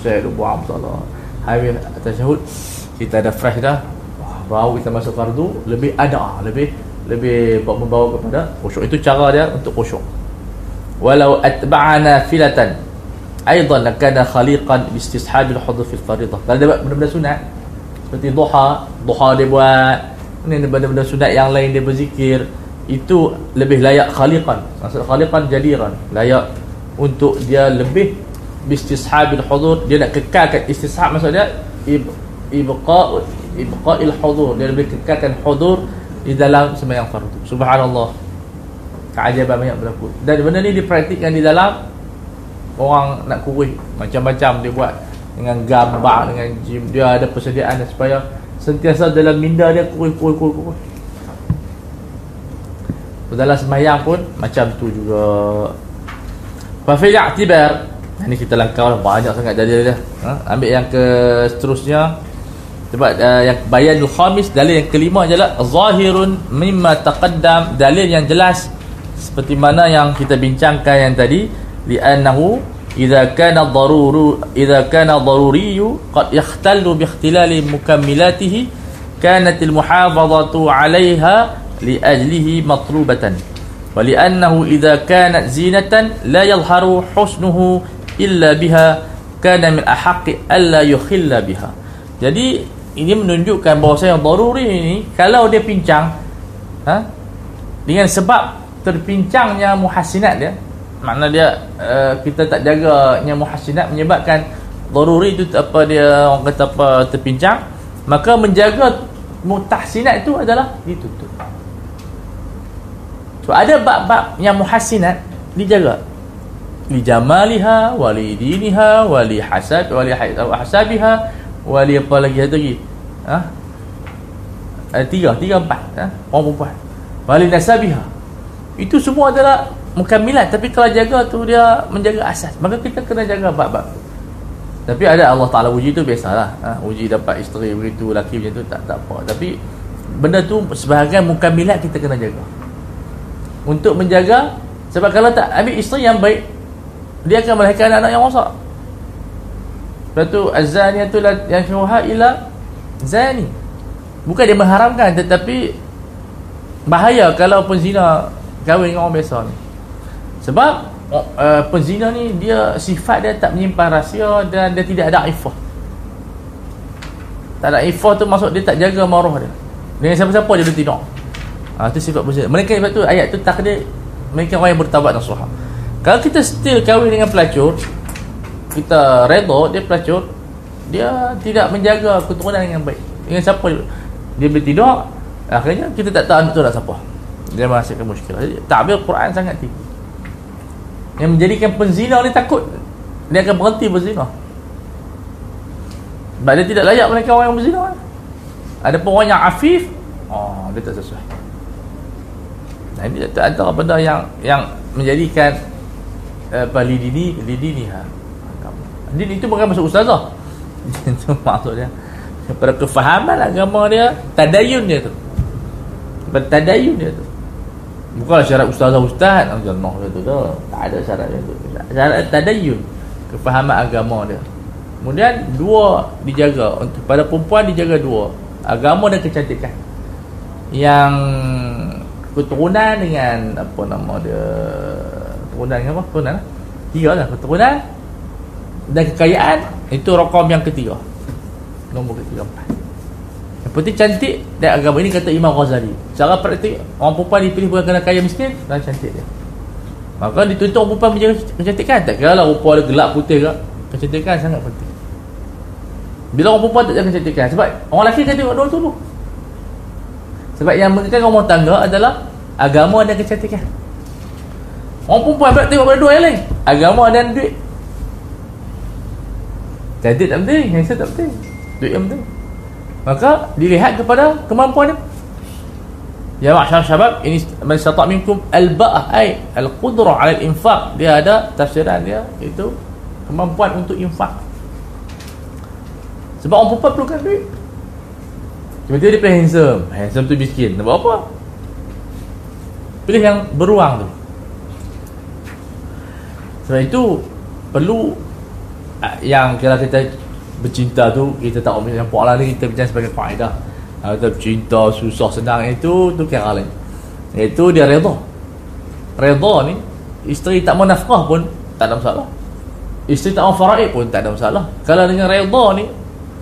[SPEAKER 1] saya tu buang masalah. Habis atas syahud kita ada fresh dah. Baru kita masuk fardu lebih ada lebih lebih membawa kepada khusyuk. Itu cara dia untuk khusyuk. Walau atba'ana filatan khaliqan bistishabil hudud fil faridah kalau dia buat benda-benda sunat seperti duha duha dia buat ini benda-benda sunat yang lain dia berzikir itu lebih layak khaliqan. Maksud khaliqan jadiran. Layak untuk dia lebih bistishabil hudud dia nak kekalkan istishab maksud dia ibqa ibqa'il hudur. Dia lebih kekalkan hudur di dalam sembahyang fardu. Subhanallah. Keajaiban banyak berlaku. Dan benda ni dipraktikkan di dalam orang nak kuih macam-macam dia buat. Dengan gambar dengan gym. Dia ada persediaan supaya sentiasa dalam minda dia kuih kuih kuih kuih dalam sembahyang pun macam tu juga. Fa fi i'tibar. Ini kita langkah banyak sangat jadi dia. Ha? ambil yang ke seterusnya. Sebab uh, yang bayanul khamis. Dalil yang kelima adalah zahirun mimma taqaddam. Dalil yang jelas. Seperti mana yang kita bincangkan yang tadi li'annahu idza kana daruru idza kana daruri qad yahtallu bi ikhtilali mukammilatihi kanat al muhafazatu 'alayha li ajlihi matlubatan wa li'annahu idza kanat zinatan la yadhharu husnuhu illa biha kana min ahaqqi alla yukhilla biha jadi ini menunjukkan bahawa yang daruri ini kalau dia pincang ha, dengan sebab terpincangnya muhasinat dia makna dia uh, kita tak jaga yang muhasinat menyebabkan daruri itu apa dia orang kata apa terpincang maka menjaga mutahsinat itu adalah ditutup. So ada bab-bab yang muhasinat dijaga. Li jamaliha wali diniha wali hasad wali hasabiha wali apa lagi satu lagi? Ha? ada tiga tiga empat ha? orang perempuan. Wali nasabiha. Itu semua adalah mukamilat tapi kalau jaga tu dia menjaga asas maka kita kena jaga bab-bab tapi ada Allah Ta'ala uji tu biasalah ha? uji dapat isteri begitu laki macam tu tak, tak apa tapi benda tu sebahagian mukamilat kita kena jaga untuk menjaga sebab kalau tak ambil isteri yang baik dia akan melahirkan anak-anak yang rosak Lepas tu azaniyatu yang keruha ila zani. Bukan dia mengharamkan tetapi bahaya kalau penzina kahwin dengan orang biasa ni. Sebab uh, penzina ni dia sifat dia tak menyimpan rahsia dan dia tidak ada ifah. Tak ada ifah tu maksud dia tak jaga maruah dia. Dengan siapa-siapa dia boleh tidur. Ha, tu sifat penzina. Mereka sebab tu ayat tu takdir mereka orang yang bertawabat nasuha. Kalau kita still kahwin dengan pelacur, kita redha dia pelacur dia tidak menjaga keturunan yang baik dengan siapa dia, bertidur akhirnya kita tak tahu tu nak siapa dia merasakan muskil takbir Quran sangat tinggi yang menjadikan penzina ni takut. Dia akan berhenti berzina. Sebab dia tidak layak mereka orang yang berzina. Ada pun orang yang afif oh dia tak sesuai. Nah ini antara benda yang yang menjadikan apa uh, lidini lidini ha dia itu bukan masuk ustazah. *laughs* Itu maksudnya pada kefahaman agama dia tadayun dia tu. Pada tadayun dia tu bukanlah syarat ustazah ustaz. Allah itu tu tak ada syarat itu syarat tadayun kefahaman agama dia. Kemudian dua dijaga. Pada perempuan dijaga dua. Agama dan kecantikan. Yang keturunan dengan apa nama dia keturunan dengan apa? Keturunan tiga lah. Keturunan dan kekayaan itu rokam yang ketiga. Nombor ketiga. empat penting cantik dan agama ini kata Imam Ghazali. Cara praktik orang perempuan dipilih bukan kerana kaya miskin dan cantik dia. Maka dituntut orang perempuan menjaga kecantikan. Tak kira lah rupa dia gelap putih ke. Kecantikan sangat penting. Bila orang perempuan tak jaga kecantikan sebab orang lelaki kan tengok dua tu dulu. Sebab yang mengenai rumah tangga adalah agama dan kecantikan. Orang perempuan tengok pada dua yang lain. Agama dan duit. Cantik tak penting Handsome tak penting. Duit yang penting Maka dilihat kepada kemampuan dia. Ya ma'asyar syabab Ini Man syata' minkum Al-ba'ah Ay Al-qudrah ala infaq Dia ada tafsiran dia Itu Kemampuan untuk infak Sebab orang perempuan perlukan duit. Tiba-tiba dia pilih handsome. Handsome tu miskin. Nak buat apa? Pilih yang beruang tu. Sebab itu Perlu yang kalau kita bercinta tu kita tak omong yang pola ni kita bincang sebagai faedah atau cinta susah senang itu tu kira lain. Itu dia redha redha ni isteri tak mau nafkah pun tak ada masalah. Isteri tak mau faraid pun tak ada masalah. Kalau dengan redha ni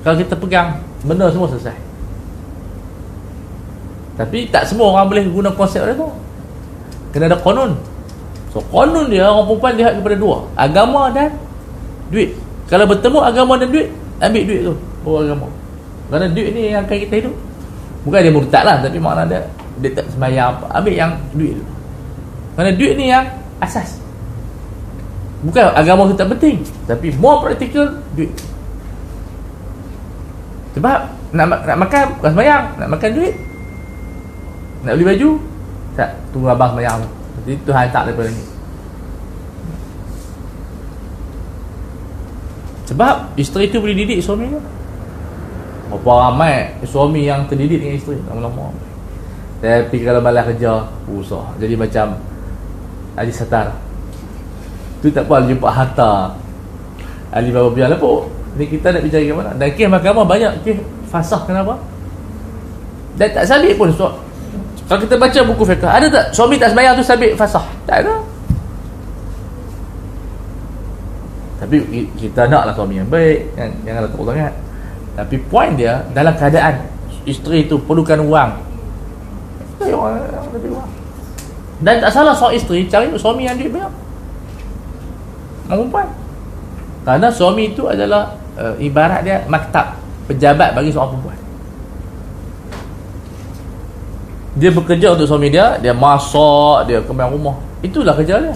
[SPEAKER 1] kalau kita pegang benda semua selesai. Tapi tak semua orang boleh guna konsep redha kena ada konun. So konun dia orang perempuan lihat kepada dua. Agama dan duit. Kalau bertemu agama dan duit ambil duit tu bawa agama kerana duit ni yang akan kita hidup. Bukan dia murtad lah tapi makna dia dia tak sembahyang apa. Ambil yang duit tu. Kerana duit ni yang asas. Bukan agama tu tak penting tapi more practical duit. Sebab nak, nak makan bukan sembahyang nak makan duit. Nak beli baju tak tunggu abang sembahyang. Jadi Tuhan tak daripada ni sebab isteri tu boleh didik suami tu Berapa ramai suami yang terdidik dengan isteri? Lama-lama. Tapi kalau balas kerja Usah. Jadi macam Ali Satar. Tu tak apa jumpa harta. Ali Baba Biar apa Ni kita nak bicara mana? Dan kes mahkamah banyak Kes fasah kenapa? Dan tak sabit pun so, Kalau kita baca buku fiqah Ada tak suami tak sembahyang tu sabit fasah? Tak ada Tapi kita naklah suami yang baik Janganlah tak sangat tapi poin dia dalam keadaan isteri itu perlukan wang. Dan tak salah seorang isteri cari suami yang duit banyak. Perempuan. Karena suami itu adalah uh, ibarat dia maktab, pejabat bagi seorang perempuan. Dia bekerja untuk suami dia, dia masak, dia kembang rumah. Itulah kerja dia.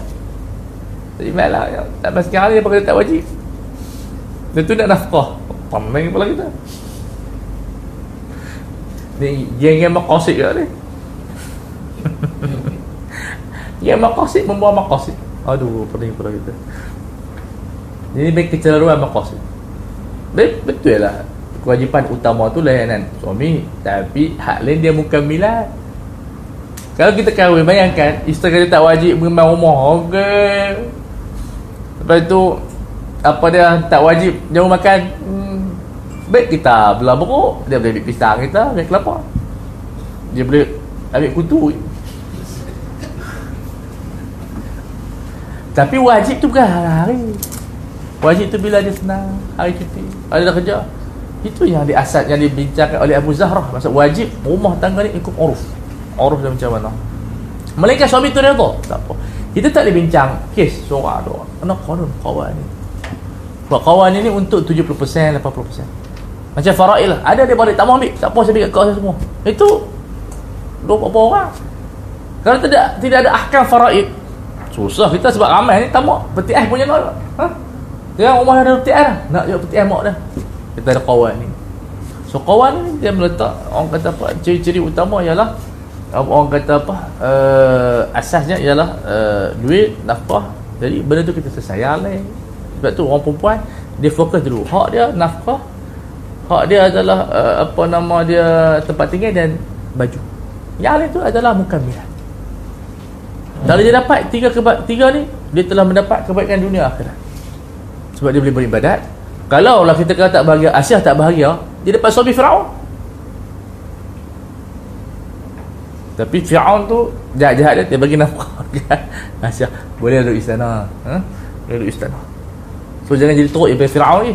[SPEAKER 1] Jadi baiklah, tak pasal sekarang dia pakai tak wajib. Dia tu nak nafkah. Pening kepala kita. Ni geng-geng makosid ke ni. *laughs* Geng makosid membawa makosid aduh pening kepala kita. Ini baik kecelaruan makosid betul lah. Kewajipan utama tu layanan suami tapi hak lain dia mukamilat kalau kita kahwin bayangkan isteri kita tak wajib mengembang rumah okey lepas tu apa dia tak wajib jauh makan? Hmm, Baik kita belah beruk Dia boleh ambil pisang kita Ambil kelapa. Dia boleh ambil kutu. Tapi wajib tu bukan hari-hari. Wajib tu bila dia senang Hari cuti. Ada dah kerja. Itu yang diasat Yang dibincangkan oleh Abu Zahrah. Maksud wajib Rumah tangga ni ikut uruf. Uruf dia macam mana? Melainkan suami tu dia tu Tak apa Kita tak boleh bincang Kes seorang dua Kenapa kawan kawan ni. Kawan ini untuk 70% 80% macam faraid lah. Ada dia balik tak mau ambil. Tak saya ambil kat kau semua. Itu Dua berapa orang. Kalau tidak Tidak ada ahkam faraid Susah kita sebab ramai ni Tak mau. Peti ais punya nak ha? Dia rumah ada peti ais lah. Nak jual peti ais mak dah Kita ada kawan ni. So kawan ni Dia meletak Orang kata apa Ciri-ciri utama ialah Orang kata apa? Uh, Asasnya ialah uh, Duit Nafkah. Jadi benda tu kita selesai. Lah Sebab tu orang perempuan Dia fokus dulu. Hak dia nafkah hak dia adalah uh, apa nama dia tempat tinggal dan baju. Yang lain tu adalah mukamilah. Kalau dia dapat tiga keba tiga ni dia telah mendapat kebaikan dunia akhirat. Sebab dia boleh beribadat. Kalau lah kita kata tak bahagia Asyah tak bahagia dia dapat suami Fir'aun tapi Fir'aun tu jahat-jahat dia, dia bagi nafkah *laughs* Asyah boleh duduk istana? Ha? boleh duduk istana. So jangan jadi teruk daripada Fir'aun ni.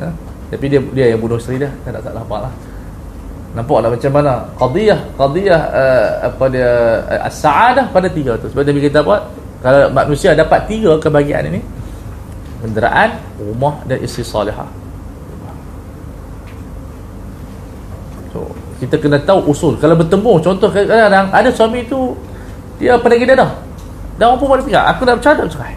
[SPEAKER 1] Ha? tapi dia dia yang bunuh isteri dia. Tak tak apa lah. Nampak tak macam mana? Qadiyah qadiyah uh, apa dia uh, as-saadah pada tiga tu. Sebab dia kita apa? Kalau manusia dapat tiga kebahagiaan ini kenderaan rumah dan isteri salihah so kita kena tahu usul. Kalau bertemu contoh kadang-kadang ada suami tu dia pergi dadah dan orang pun boleh fikir aku nak bercakap cerai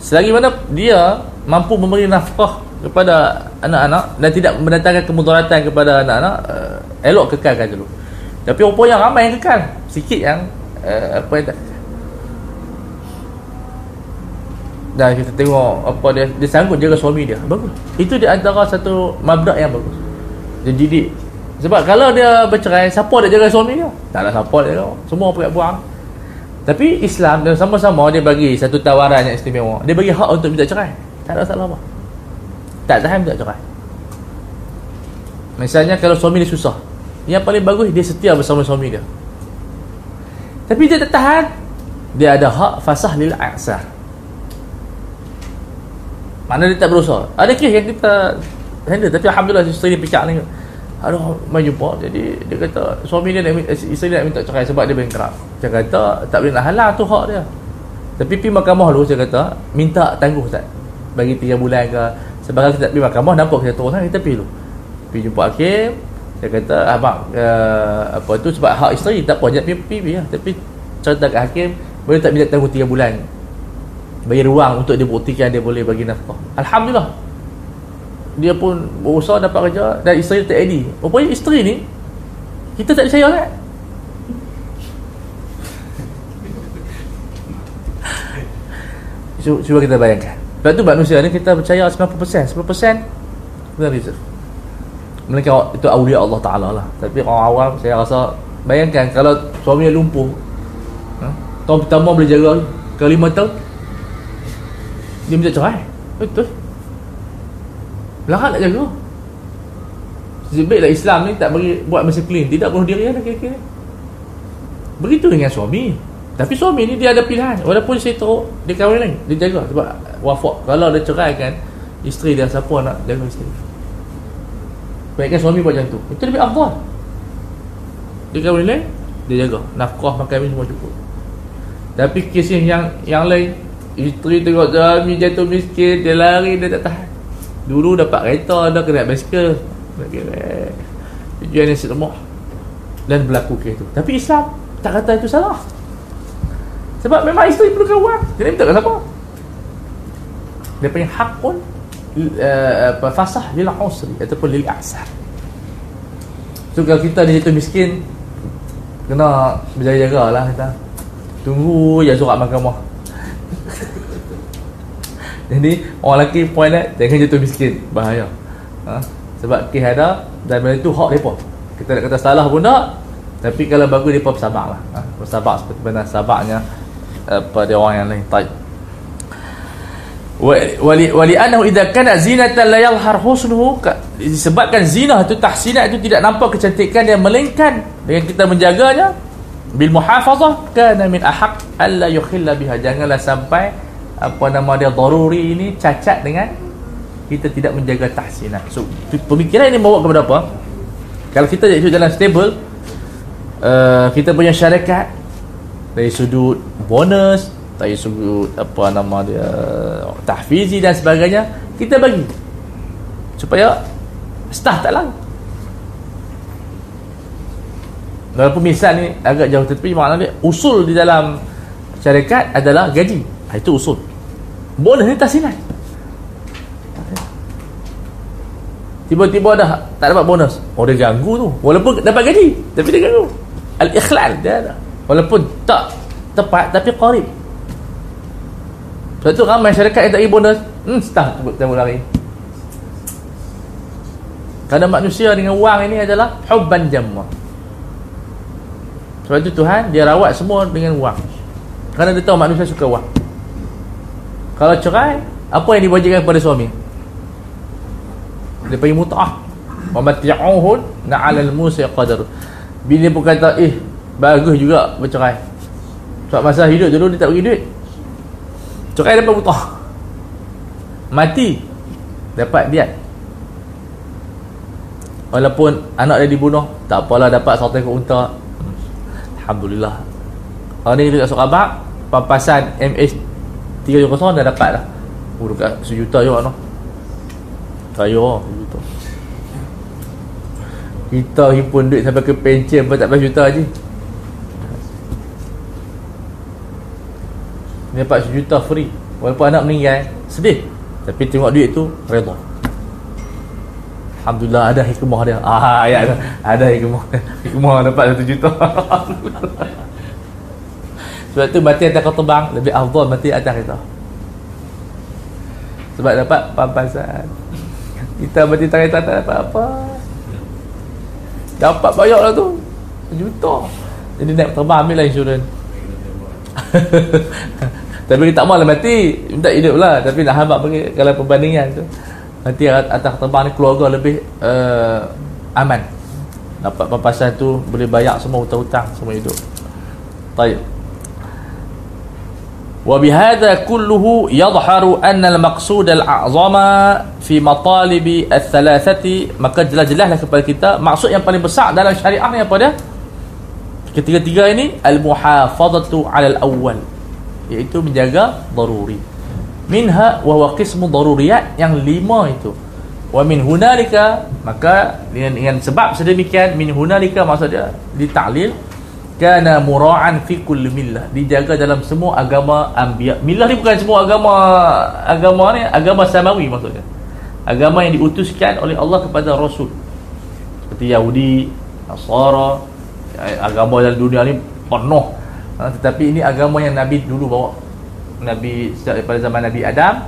[SPEAKER 1] selagi mana dia mampu memberi nafkah kepada anak-anak dan tidak mendatangkan kemudaratan kepada anak-anak uh, elok kekalkan dulu. Tapi apa yang ramai yang kekal. Sikit yang uh, apa yang tak dan kita tengok apa dia dia sanggup jaga suami dia. Bagus. Itu di antara satu mabdak yang bagus. Dia didik sebab kalau dia bercerai siapa dia jaga suami dia? Tak ada siapa dia semua pergi buang. Tapi Islam dan sama-sama dia bagi satu tawaran yang istimewa. Dia bagi hak untuk minta cerai. Tak ada salah apa. Tak tahan tak cerai. Misalnya kalau suami dia susah. Yang paling bagus dia setia bersama suami dia. Tapi dia tak tahan. Dia ada hak fasah lil aksar mana dia tak berusaha? Ada kes yang kita handle. Tapi Alhamdulillah isteri dia picak ni aduh main jumpa jadi dia kata suami dia nak minta, isteri nak minta cerai sebab dia bankrupt. Dia kata tak boleh nak halang tu hak dia. Tapi pergi mahkamah dulu saya kata minta tangguh tak bagi 3 bulan ke. Sebab kita pergi mahkamah nampak kita terus kita pergi dulu. Pergi jumpa hakim dia kata abang uh, apa tu? Sebab hak isteri tak apa jangan pergi, pergi, ya. tapi cerita kat hakim boleh tak minta tangguh 3 bulan? Bagi ruang untuk dia buktikan dia boleh bagi nafkah. Alhamdulillah dia pun berusaha dapat kerja dan isteri tak edi rupanya isteri ni kita tak percaya kan *laughs* cuba kita bayangkan. Sebab tu manusia ni kita percaya 90% 10% benar reserve mereka itu awliya Allah Ta'ala lah. Tapi orang awam saya rasa bayangkan kalau suami dia lumpuh ha? tahun pertama boleh jaga ke lima tahun? Dia minta cerai. Betul Larat nak jaga. Sebaiklah Islam ni tak bagi buat masa clean. Tidak bunuh diri ada kira-kira. Begitu dengan suami. Tapi suami ni dia ada pilihan. Walaupun saya teruk Dia kahwin lagi. Dia jaga. Sebab wafak Kalau dia cerai kan Isteri dia siapa nak jaga isteri? Baikkan suami buat macam tu. Itu lebih afdal. Dia kahwin lagi Dia jaga. Nafkah makan minum semua cukup. Tapi kes yang yang lain Isteri tengok suami jatuh miskin Dia lari dia tak tahan Dulu dapat kereta Dah kena basikal Tujuan yang selemah. Dan berlaku ke itu Tapi Islam tak kata itu salah. Sebab memang isteri perlu kawan. Dia minta siapa Dia punya hak pun uh, Fasah lil usri Ataupun lil asar So kalau kita di situ miskin Kena berjaga-jaga lah kita. Tunggu je surat mahkamah jadi orang lelaki point that Jangan jatuh miskin. Bahaya. Ha? Sebab kes ada Dan benda tu hak mereka. Kita nak kata salah pun tak Tapi kalau bagus dia pun bersabar lah. Ha? Bersabar seperti mana sabarnya Pada orang yang lain. Taib wali wali anahu idza kana zinatan la yalhar husnuhu disebabkan zina itu tahsinat itu tidak nampak kecantikan dia melainkan dengan kita menjaganya bil muhafazah kana min ahaq alla yukhilla biha. Janganlah sampai apa nama dia daruri ini cacat dengan kita tidak menjaga tahsinat so pemikiran ini bawa kepada apa? Kalau kita jadi jalan stable uh, kita punya syarikat dari sudut bonus dari sudut apa nama dia tahfizi dan sebagainya kita bagi. Supaya staff tak lang walaupun misal ni agak jauh tapi maknanya usul di dalam syarikat adalah gaji. Ha, itu usul Bonus ni tahsinat Tiba-tiba dah tak dapat bonus. Oh dia ganggu tu. Walaupun dapat gaji Tapi dia ganggu. Al-ikhlal dia ada. Walaupun tak tepat Tapi qarib. Sebab tu ramai syarikat yang tak bagi bonus Hmm start tembok lari. Kerana manusia dengan wang ini adalah Hubban jamma. Sebab tu Tuhan Dia rawat semua dengan wang. Kerana dia tahu manusia suka wang kalau cerai Apa yang diwajibkan kepada suami? Dia pergi mut'ah. Wa mati'uhun Na'alal musi qadar. Bila pun kata Eh Bagus juga bercerai. Sebab masa hidup dulu dia tak bagi duit. Cerai dapat mut'ah. Mati Dapat dia Walaupun anak dia dibunuh Tak apalah dapat satu ekor unta. Alhamdulillah. Kalau ni kita kat Surabak Pampasan MH 300 dah dapat lah Oh dekat sejuta juga no. Kaya lah sejuta Kita himpun duit sampai ke pencen pun tak berapa juta je. Dapat sejuta free. Walaupun anak meninggal Sedih. Tapi tengok duit tu Reda Alhamdulillah ada hikmah dia. Ah ayat ada, ada hikmah. *laughs* Hikmah dapat satu juta *laughs* sebab tu mati atas kau terbang Lebih afdal mati atas kita. Sebab dapat pampasan. Kita mati atas kereta tak dapat apa. Dapat banyak lah tu. Juta. Jadi naik terbang ambil lah insurans *laughs* Tapi kita tak mahu lah mati. Minta hidup lah. Tapi nak hambat pergi Kalau perbandingan tu. Nanti atas terbang ni keluarga lebih uh, aman. Dapat papasan tu boleh bayar semua hutang-hutang semua hidup. Baik وبهذا كله يظهر أن المقصود الأعظم في مطالب الثلاثة maka jelas-jelaslah kepada kita maksud yang paling besar dalam syariah ni apa dia ketiga-tiga ini al-muhafazatu 'ala al-awwal iaitu menjaga daruri minha wa huwa qismu daruriyat yang lima itu wa min hunalika maka dengan, dengan sebab sedemikian min hunalika maksud dia ditaklil kana mura'an fi kulli millah. Dijaga dalam semua agama anbiya. Millah ni bukan semua agama agama ni agama samawi maksudnya. Agama yang diutuskan oleh Allah kepada rasul. Seperti Yahudi Nasara agama dalam dunia ni penuh. Ha, tetapi ini agama yang Nabi dulu bawa. Nabi daripada zaman Nabi Adam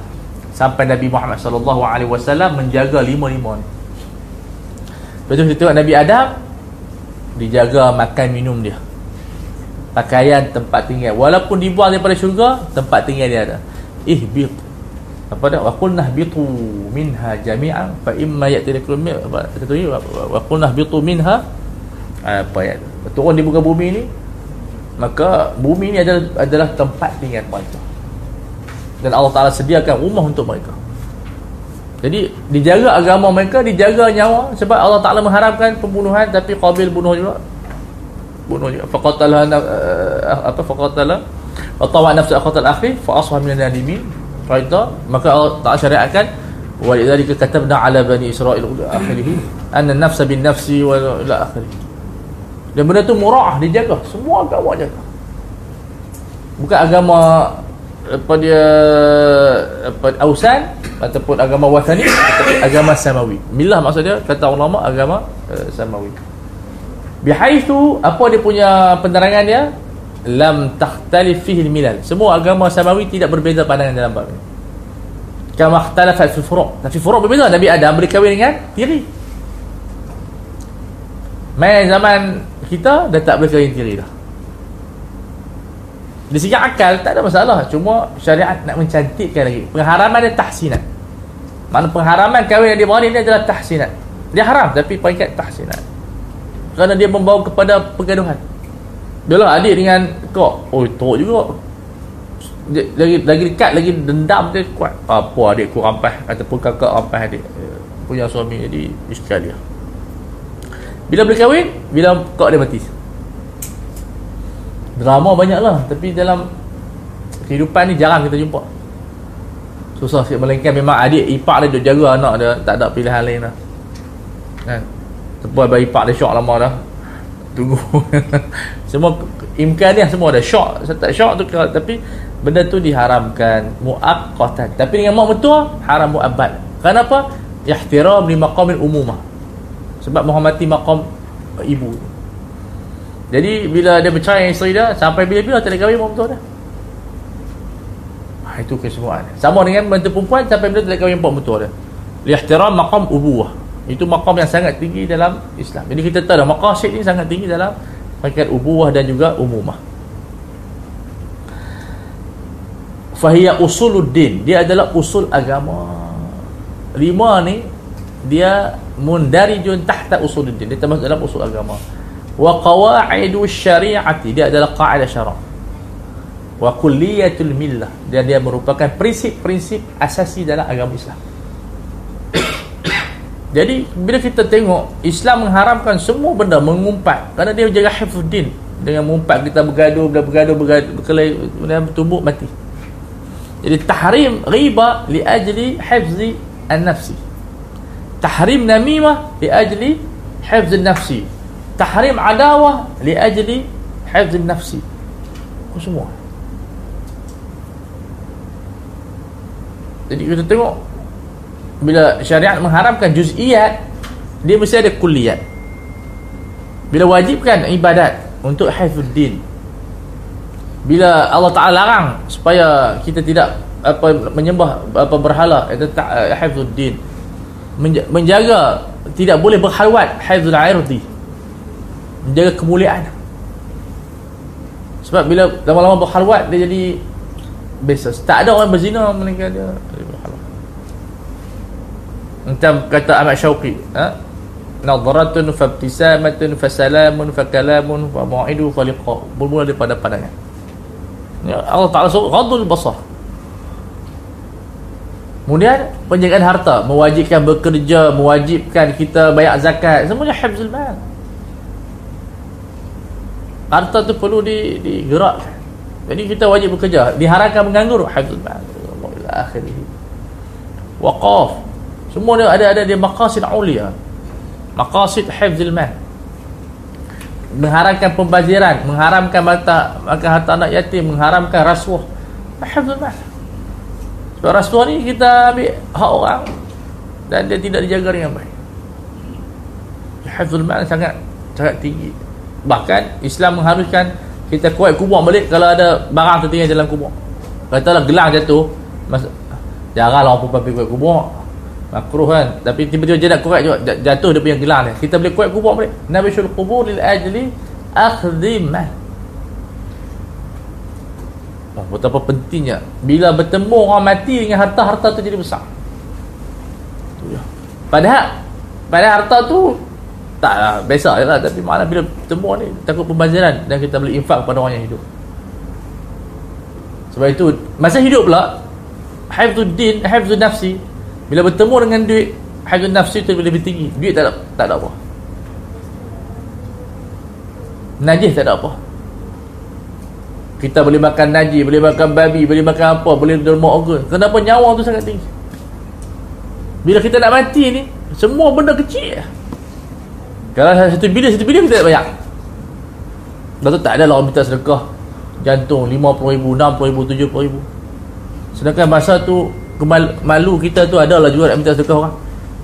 [SPEAKER 1] sampai Nabi Muhammad sallallahu alaihi wasallam menjaga lima-lima ni. Betul kita tengok Nabi Adam dijaga makan minum dia pakaian tempat tinggal. Walaupun dibuang daripada syurga tempat tinggal dia ada. Ihbit apa dah wa qulna bitu minha jami'an fa imma ya'tilakum apa kata ni wa qulna bitu minha apa ya turun di muka bumi ni maka bumi ni adalah adalah tempat tinggal mereka. Dan Allah Taala sediakan rumah untuk mereka. Jadi dijaga agama mereka dijaga nyawa sebab Allah Taala mengharamkan pembunuhan tapi Qabil bunuh juga bunuh dia faqatala uh, apa faqatala wa tawa nafsu aqatal akhi fa asha min nadimin faida maka Taala syariatkan wa lidzalika katabna ala bani israil akhirih anna nafsa bin nafsi wa ila akhirih. Dan benda tu murah dijaga semua agama jaga. Bukan agama apa dia apa ausan ataupun agama wasani tetapi agama samawi. Milah maksud dia kata ulama agama uh, samawi bihaitsu apa dia punya penerangan dia? Lam takhtalif fihi milal semua agama samawi tidak berbeza pandangan dalam bab ini kama ikhtalafat fi furu' tapi furu' berbeza. Nabi Adam berkahwin dengan tiri. Main zaman kita dah tak boleh kahwin tiri dah. Di segi akal tak ada masalah. Cuma syariat nak mencantikkan lagi. Pengharaman dia tahsinat. Mana pengharaman kahwin yang dibawa ni adalah tahsinat. Dia haram tapi peringkat tahsinat kerana dia membawa kepada pergaduhan. Bila adik dengan kau oh teruk juga. Lagi lagi dekat lagi dendam dia kuat. Apa adik ku rampas ataupun kakak rampas adik punya suami jadi iskal dia bila berkahwin bila kau dia mati. Drama banyak lah tapi dalam kehidupan ni jarang kita jumpa. Susah sikit melainkan memang adik ipar dia jaga anak dia tak ada pilihan lain lah. Kan Tepuan bayi pak dia syok lama dah. Tunggu. *laughs* Semua imkan dia semua ada syok Tak syok tu Tapi Benda tu diharamkan. Mu'aqqatan Tapi dengan mak betul Haram mu'abbad Kenapa? Ihtiram di maqamil umumah. Sebab menghormati maqam Ibu. Jadi bila dia bercerai dengan isteri dia Sampai bila-bila tak ada kahwin mak betul dah ha, Itu kesemuan Sama dengan bantu perempuan Sampai bila tak ada kahwin mak betul dah Ihtiram maqam ubuah itu maqam yang sangat tinggi dalam Islam. Jadi kita tahu dah maqasid ni sangat tinggi dalam hakikat ubuwah dan juga umumah. Fahiya usuluddin. Dia adalah usul agama. Lima ni dia mundarijun tahta usuluddin. Dia termasuk dalam usul agama. Wa qawaidu syari'ati. Dia adalah qaidah syarak wa kulliyatul millah. Dia dia merupakan prinsip-prinsip asasi dalam agama Islam jadi bila kita tengok Islam mengharamkan semua benda mengumpat kerana dia jaga hifzuddin dengan mengumpat kita bergaduh bergaduh bergaduh berkelahi kemudian bertumbuk mati. Jadi tahrim riba li ajli hifzi an-nafsi. Tahrim namimah li ajli hifz an-nafsi. Tahrim adawah li ajli hifz an-nafsi. Semua. Jadi kita tengok bila syariat mengharamkan juz'iyat dia mesti ada kulliyat. Bila wajibkan ibadat untuk haifuddin bila Allah Taala larang supaya kita tidak apa menyembah apa berhala itu tak uh, haifuddin menjaga tidak boleh berhalwat haifzul irdi menjaga kemuliaan. Sebab bila lama-lama berhalwat dia jadi biasa tak ada orang berzina melainkan dia macam kata Ahmad Syauqi ha? nadratun fabtisamatun fasalamun fakalamun fa mau'idu fa liqa bermula daripada pandangan ya, Allah Taala suruh ghadul basar Kemudian penjagaan harta mewajibkan bekerja, mewajibkan kita bayar zakat, semuanya hifzul mal. Harta tu perlu di digerakkan. Jadi kita wajib bekerja, diharamkan menganggur hifzul mal. Waqaf. Semua dia ada ada dia maqasid ulia. Maqasid hifzul mal. Mengharamkan pembaziran, mengharamkan mata makan harta anak yatim, mengharamkan rasuah. Hifzul mal. Sebab rasuah ni kita ambil hak orang dan dia tidak dijaga dengan baik. Hafizul mal sangat sangat tinggi. Bahkan Islam mengharuskan kita kuat kubur balik kalau ada barang tertinggal dalam kubur. Katalah gelang jatuh, mas, jaranglah orang perempuan pergi kubur. Makruh kan. Tapi tiba-tiba dia nak kuat juga jatuh dia punya gelang ni. Kita boleh kuat kubur balik. Nabi syul kubur lil ajli akhdhimah. Oh, betapa pentingnya bila bertemu orang mati dengan harta harta tu jadi besar. Ya. Padahal pada harta tu taklah biasa lah tapi malah bila bertemu ni takut pembaziran dan kita boleh infak kepada orang yang hidup. Sebab itu masa hidup pula hifzul din, hifzul nafsi bila bertemu dengan duit hifzul nafsi tu lebih tinggi. Duit tak ada tak ada apa. Najis tak ada apa kita boleh makan naji, boleh makan babi, boleh makan apa, boleh derma organ. Kenapa nyawa tu sangat tinggi? Bila kita nak mati ni, semua benda kecil. Kalau satu bilion, satu bilion kita tak bayar. Lepas tu tak ada lah orang minta sedekah jantung RM50,000, RM60,000, RM70,000. Sedangkan masa tu malu kita tu adalah juga nak minta sedekah orang.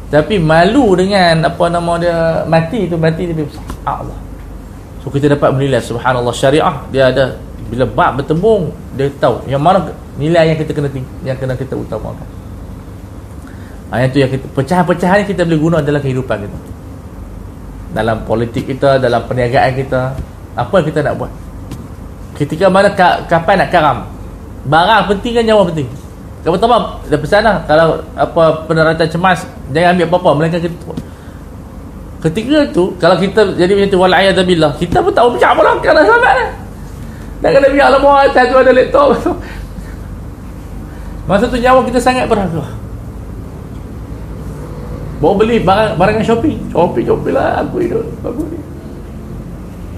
[SPEAKER 1] Tapi malu dengan apa nama dia mati tu mati dia. Allah. So kita dapat menilai subhanallah syariah dia ada bila bab bertembung dia tahu yang mana nilai yang kita kena yang kena kita utamakan ha, yang tu yang kita pecahan-pecahan kita boleh guna dalam kehidupan kita dalam politik kita dalam perniagaan kita apa yang kita nak buat ketika mana kapan nak karam barang penting kan nyawa penting pertama dah pesan lah kalau apa peneratan cemas jangan ambil apa-apa melainkan kita ketika tu kalau kita jadi macam tu wala'ayadabillah kita pun tahu macam lah kerana sahabat lah. Dah kena biar lah muat Satu ada laptop. *laughs* Masa tu nyawa kita sangat berharga. Bawa beli barang barangan shopping Shopping shopping lah Aku hidup Aku ni.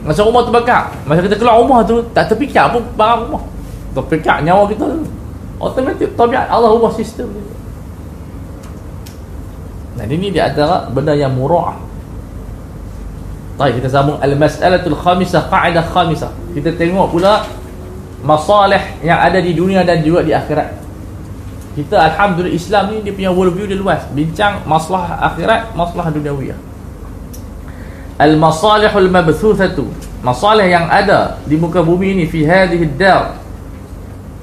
[SPEAKER 1] Masa rumah tu bakar Masa kita keluar rumah tu Tak terpikir pun barang rumah. Terpikir nyawa kita tu Automatik Tabiat Allah ubah sistem ni Nah ini dia antara benda yang murah Baik, kita sambung al-mas'alatul khamisah, qaidah khamisah. Kita tengok pula masalah yang ada di dunia dan juga di akhirat. Kita alhamdulillah Islam ni dia punya world view dia luas. Bincang masalah akhirat, masalah duniawiyah. Al-masalihul mabthuthatu. Masalah yang ada di muka bumi ini fi hadhihi dar.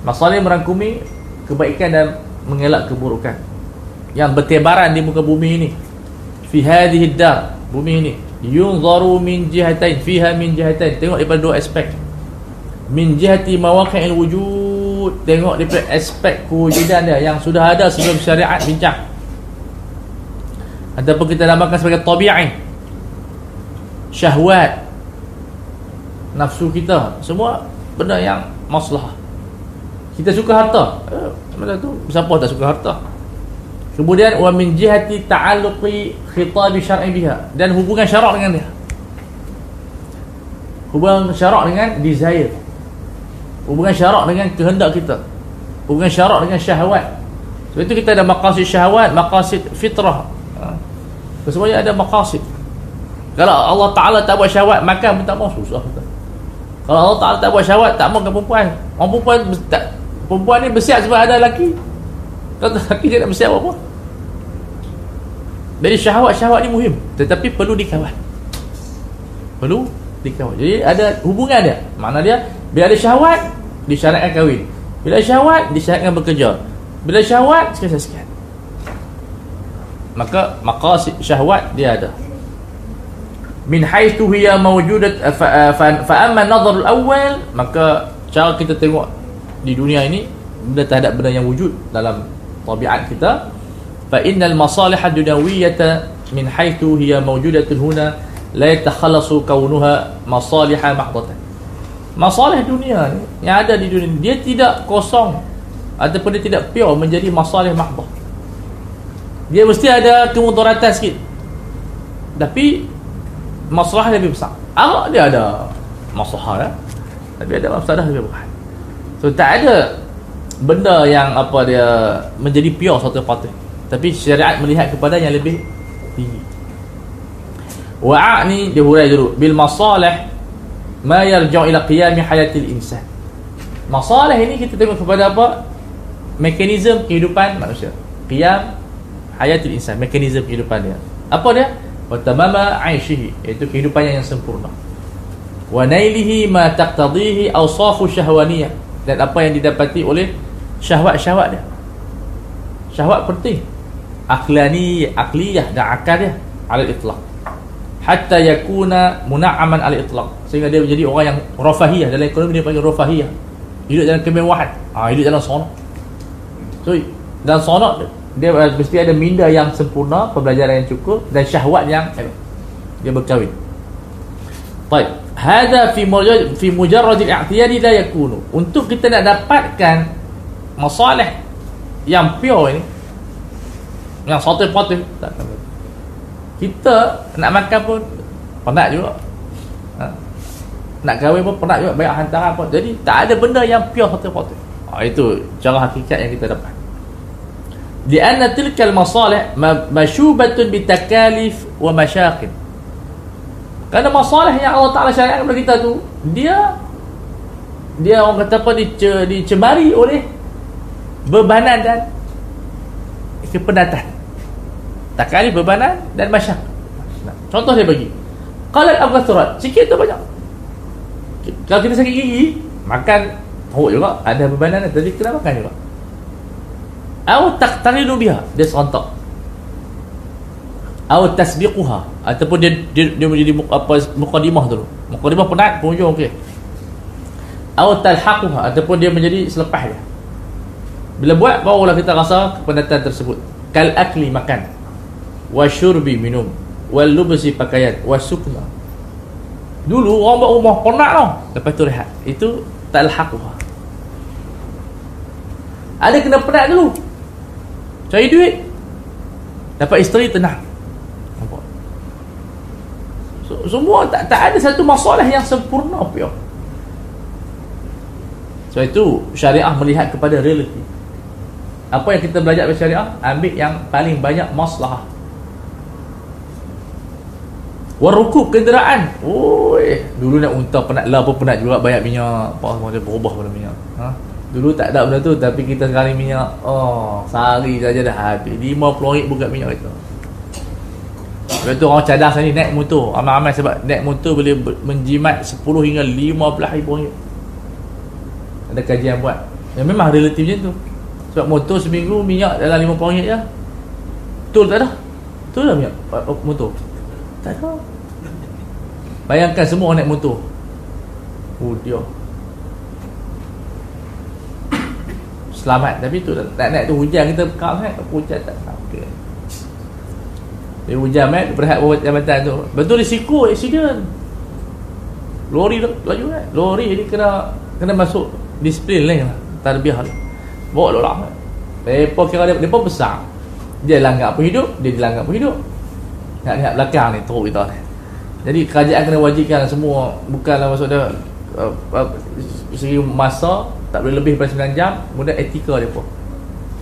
[SPEAKER 1] Masalah yang merangkumi kebaikan dan mengelak keburukan. Yang bertebaran di muka bumi ini. Fi hadhihi dar, bumi ini. Yunzaru min jihatain fiha min jihatain. Tengok daripada dua aspek. Min jihati mawaqi'il wujud. Tengok daripada aspek kewujudan dia yang sudah ada sebelum syariat bincang. Ataupun kita namakan sebagai tabi'i. Syahwat. Nafsu kita. Semua benda yang masalah kita suka harta eh, mana tu siapa tak suka harta Kemudian wa min jihati ta'alluqi khitab syar'i biha dan hubungan syarak dengan dia. Hubungan syarak dengan desire. Hubungan syarak dengan kehendak kita. Hubungan syarak dengan syahwat. Sebab itu kita ada maqasid syahwat, maqasid fitrah. Ha. Semuanya ada maqasid. Kalau Allah Taala tak buat syahwat, makan pun tak mau susah. Kalau Allah Taala tak buat syahwat, tak mau ke perempuan. Orang perempuan tak, perempuan ni bersiap sebab ada lelaki. Kalau lelaki dia nak bersiap apa? Jadi syahwat-syahwat ni muhim Tetapi perlu dikawal Perlu dikawal Jadi ada hubungan dia Makna dia Bila ada syahwat Disyaratkan kahwin Bila syahwat Disyaratkan bekerja Bila syahwat Sekian-sekian Maka Maka syahwat dia ada Min haithu hiya mawjudat Fa'amma nazarul awal Maka Cara kita tengok Di dunia ini Benda terhadap benda yang wujud Dalam tabiat kita. Fa innal masalih ad-dunyawiyyah min haitsu hiya mawjudatun huna la yatakhallasu kaunuha masalihah mahdatan. Masalah dunia ni yang ada di dunia dia tidak kosong ataupun dia tidak pure menjadi masalah mahdah dia mesti ada kemudaratan sikit. Tapi masalah lebih besar. Arak dia ada masalah ya? tapi ada masalah lebih besar so tak ada benda yang apa dia menjadi pure satu patut. Tapi syariat melihat kepada yang lebih tinggi. Wa'ani dia hurai dulu. Bil masalih ma yarja'u ila qiyam hayatil insan. Masalah ini kita tengok kepada apa? Mekanisme kehidupan manusia. Qiyam hayatil insan. Mekanisme kehidupan dia. Apa dia? Wa tamama aishihi. Iaitu kehidupannya yang sempurna. Wa nailihi ma taqtadihi awsafu syahwaniyah dan apa yang didapati oleh syahwat-syahwat dia. Syahwat penting. Aklani akliyah dan akal dia ala itlaq. Hatta yakuna muna'aman ala itlaq. Sehingga dia menjadi orang yang rafahiyah. Dalam ekonomi dia panggil rafahiyah. Hidup dalam kemewahan. Ha, hidup dalam sonok so dalam sonok dia mesti ada minda yang sempurna pembelajaran yang cukup dan syahwat yang dia berkahwin. Baik hada fi mujarrad fi mujarrad al-i'tiyad la yakunu. Untuk kita nak dapatkan masalah yang pure ini yang satu potong tak kita nak makan pun penat juga. Ha. nak kahwin pun penat juga bayar hantaran pun. Jadi tak ada benda yang pure satu potong ha, itu cara hakikat yang kita dapat. Di anna tilka al-masalih mashubatun bitakalif wa mashaqin kerana masalah yang Allah Ta'ala syariat kepada kita tu dia dia orang kata apa dicemari oleh bebanan dan kepenatan. Takalif bebanan dan masyak contoh dia bagi. Kalau apa surat sikit tu banyak. Kalau kita sakit gigi makan teruk juga ada bebanan jadi kena makan juga. Atau tak taridu biha dia serontok. Atau tasbiquha ataupun dia dia, dia menjadi apa mukadimah dulu mukadimah penat penghujung okey. Atau talhaquha ataupun dia menjadi selepas dia. Bila buat barulah kita rasa kepenatan tersebut. Kal akli makan. Wa syurbi minum. Wal lubsi pakaian. Wa sukna dulu orang buat rumah penat tau. Lepas tu rehat. Itu talhaquha. Ada kena penat dulu. Cari duit. Dapat isteri tenang semua tak tak ada satu masalah yang sempurna pure so itu syariah melihat kepada realiti apa yang kita belajar dari syariah ambil yang paling banyak masalah Warukub kenderaan. Oi, dulu nak unta penat lah pun penat juga banyak minyak. Apa semua dia berubah pada minyak. Ha? Dulu tak ada benda tu tapi kita sekarang minyak oh, sehari saja dah habis. RM50 buka minyak itu. Lepas tu orang cadang sini naik motor. Amal-amal sebab naik motor boleh menjimat 10 hingga 15 ribu ringgit. Ada kajian buat. Ya memang relatif macam tu. Sebab motor seminggu minyak dalam 50 ringgit je. Betul tak ada? Betul tak minyak motor? Tak ada Bayangkan semua naik motor Oh dia Selamat Tapi tu nak naik tu hujan kita bekal kan Hujan tak sampai Dia hujan kan Berhad bawa jambatan tu. Betul risiko accident. Lori laju kan Lori ni kena Kena masuk Disiplin lain lah. Tarbiah lah Bawa lorang kan Mereka kira dia Mereka besar. Dia langgar pun hidup Dia dilanggar pun hidup. Nak lihat belakang ni teruk kita ni. Jadi kerajaan kena wajibkan semua. Bukanlah maksud dia uh, uh, segi masa tak boleh lebih daripada 9 jam. Kemudian etika dia pun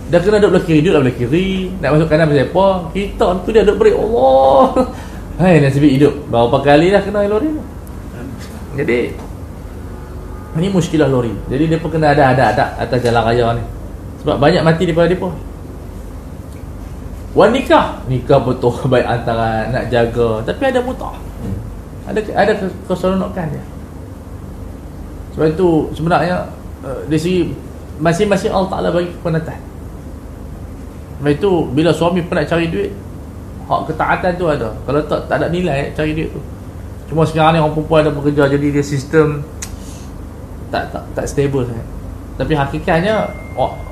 [SPEAKER 1] dia kena duduk belah kiri duduk belah kiri. Nak masuk kanan pasal apa? Kita tu dia duduk break. Allah. *laughs* Hai nasib hidup. Berapa kali dah kena lori? Tu jadi ini muskilah lori. Jadi dia pun kena ada ada ada atas jalan raya ni. Sebab banyak mati daripada dia pun Wan nikah. Nikah betul *laughs* baik antara nak jaga. Tapi ada mutah hmm. Ada ada keseronokan dia. Sebab itu sebenarnya uh, Dari segi Masing-masing Allah Ta'ala bagi kepenatan Sebab itu Bila suami pernah cari duit Hak ketaatan tu ada. Kalau tak tak ada nilai cari duit tu. Cuma sekarang ni orang perempuan ada bekerja Jadi dia sistem Tak tak tak stable sangat. Tapi hakikatnya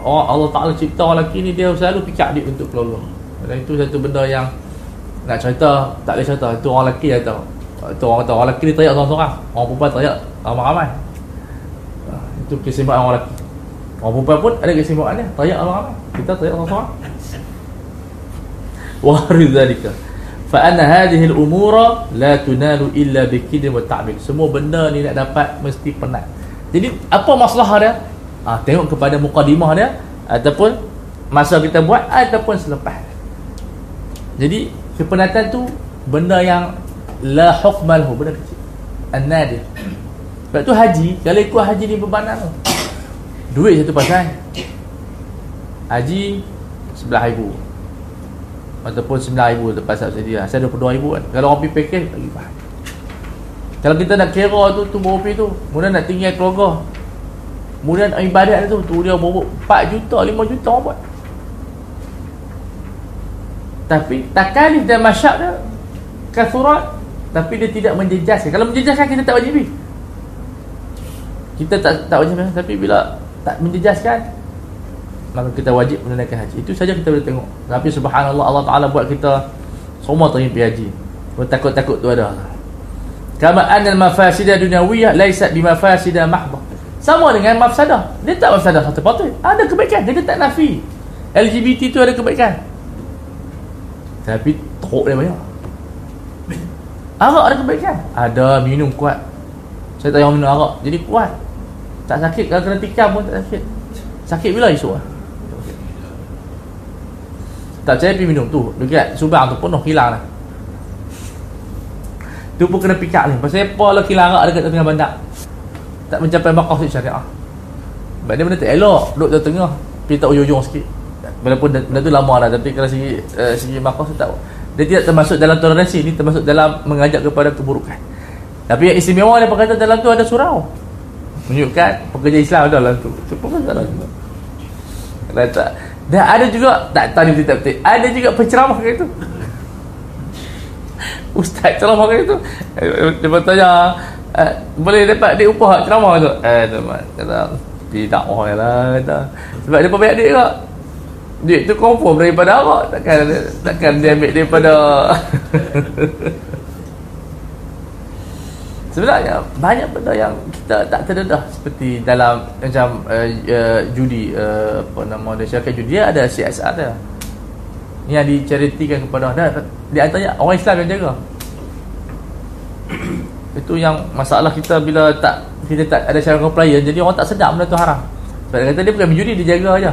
[SPEAKER 1] Allah Ta'ala cipta orang lelaki ni Dia selalu pikat duit untuk keluarga. Dan itu satu benda yang nak cerita tak boleh cerita. Itu orang lelaki kata itu orang kata orang lelaki ni teriak seorang-seorang. Orang perempuan teriak ramai-ramai. Ha, itu kesimpulan orang lelaki. Orang perempuan pun ada kesimpulan dia teriak ramai-ramai. Kita teriak seorang-seorang wahri dhalika fa anna hadhihi al-umura la tunalu illa bi kidin wa ta'bil semua benda ni nak dapat mesti penat. Jadi apa masalah dia? Ha, tengok kepada mukadimah dia ataupun masa kita buat ataupun selepas. Jadi kepenatan tu benda yang la hukmalhu benda kecil. An-nadir. Sebab tu haji kalau ikut haji ni bebanan tu. Duit satu pasal. Haji sebelah ribu ataupun sembilan ribu lepas subsidi lah saya 22 ribu kan. Kalau orang pergi package lagi bahan kalau kita nak kira tu tu berapa tu kemudian nak tinggal keluarga. Kemudian ibadat tu tu dia berapa 4 juta 5 juta orang buat. Tapi takalif dan masyak dia kasurat tapi dia tidak menjejaskan. Kalau menjejaskan kita tak wajib kita tak tak wajib tapi bila tak menjejaskan maka kita wajib menunaikan haji. Itu saja kita boleh tengok. Tapi subhanallah Allah Taala buat kita semua terimpi haji. Takut-takut tu ada. Kama anna al-mafasidah dunyawiyah laysat bimafasidah mahdhah sama dengan mafsadah. Dia tak mafsadah satu patut. Ada kebaikan. Dia tak nafi. LGBT tu ada kebaikan. Tapi teruk dia banyak. Arak ada kebaikan. Ada minum kuat. Saya tak yang minum arak. Jadi kuat. Tak sakit. Kalau kena tikam pun tak sakit. Sakit bila esok lah tak saya pergi minum tu. Dekat subang tu penuh kilang lah tu pun kena pikak ni. Pasal apa lah kilang dekat tengah bandar? Tak mencapai bakau syariah. Sebab dia benda tak elok. Duduk di tengah. Pergi tak ujung-ujung sikit. Walaupun benda tu lama lah tapi kalau segi uh, segi makos tak. Dia tidak termasuk dalam toleransi. Ini termasuk dalam mengajak kepada keburukan. Tapi yang istimewa dia berkata dalam tu ada surau. Menunjukkan pekerja Islam ada dalam tu. Apa dalam tu kalau tak dan ada juga tak tahu ni tak betul ada juga penceramah kayak itu *laughs* ustaz ceramah kayak itu eh, dia bertanya eh, boleh dapat dia upah ceramah tu eh teman kata tidak oh lah kata sebab dia banyak dia juga. Duit tu confirm daripada awak. Takkan takkan dia ambil daripada *laughs* Sebenarnya banyak benda yang kita tak terdedah seperti dalam macam uh, uh, judi uh, apa nama dia syarikat judi. Dia ada CSR dia. Yang diceritikan kepada dan di antaranya orang Islam yang jaga. *coughs* Itu yang masalah kita bila tak kita tak ada syarat compliance. Jadi orang tak sedap benda tu haram. Sebab dia kata dia bukan judi dia jaga aja.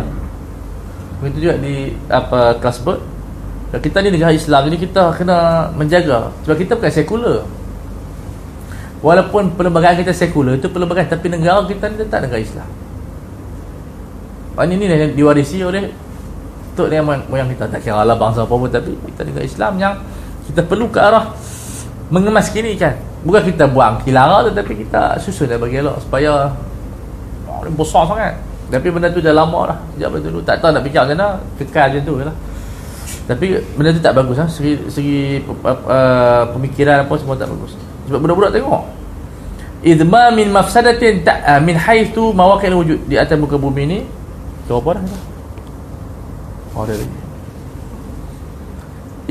[SPEAKER 1] Begitu juga di apa kelas bird kita ni negara Islam jadi kita kena menjaga. Sebab kita bukan sekular walaupun perlembagaan kita sekular itu perlembagaan tapi negara kita ni tak negara Islam. Ini ni yang diwarisi oleh tok yang moyang kita. Tak kira lah bangsa apa pun tapi kita negara Islam yang kita perlu ke arah mengemas kini kan? Bukan kita buang kilara tetapi kita susun dan bagi elok supaya oh, besar sangat. Tapi benda tu dah lama lah. Sejak dulu. Tak tahu nak fikir macam mana. Kekal macam tu lah. Tapi benda tu tak bagus lah Segi, segi uh, pemikiran apa semua tak bagus Sebab budak-budak tengok. Idma min mafsadatin ta, uh, Min haithu mawakil wujud. Di atas muka bumi ni Kau apa dah Oh dia lagi.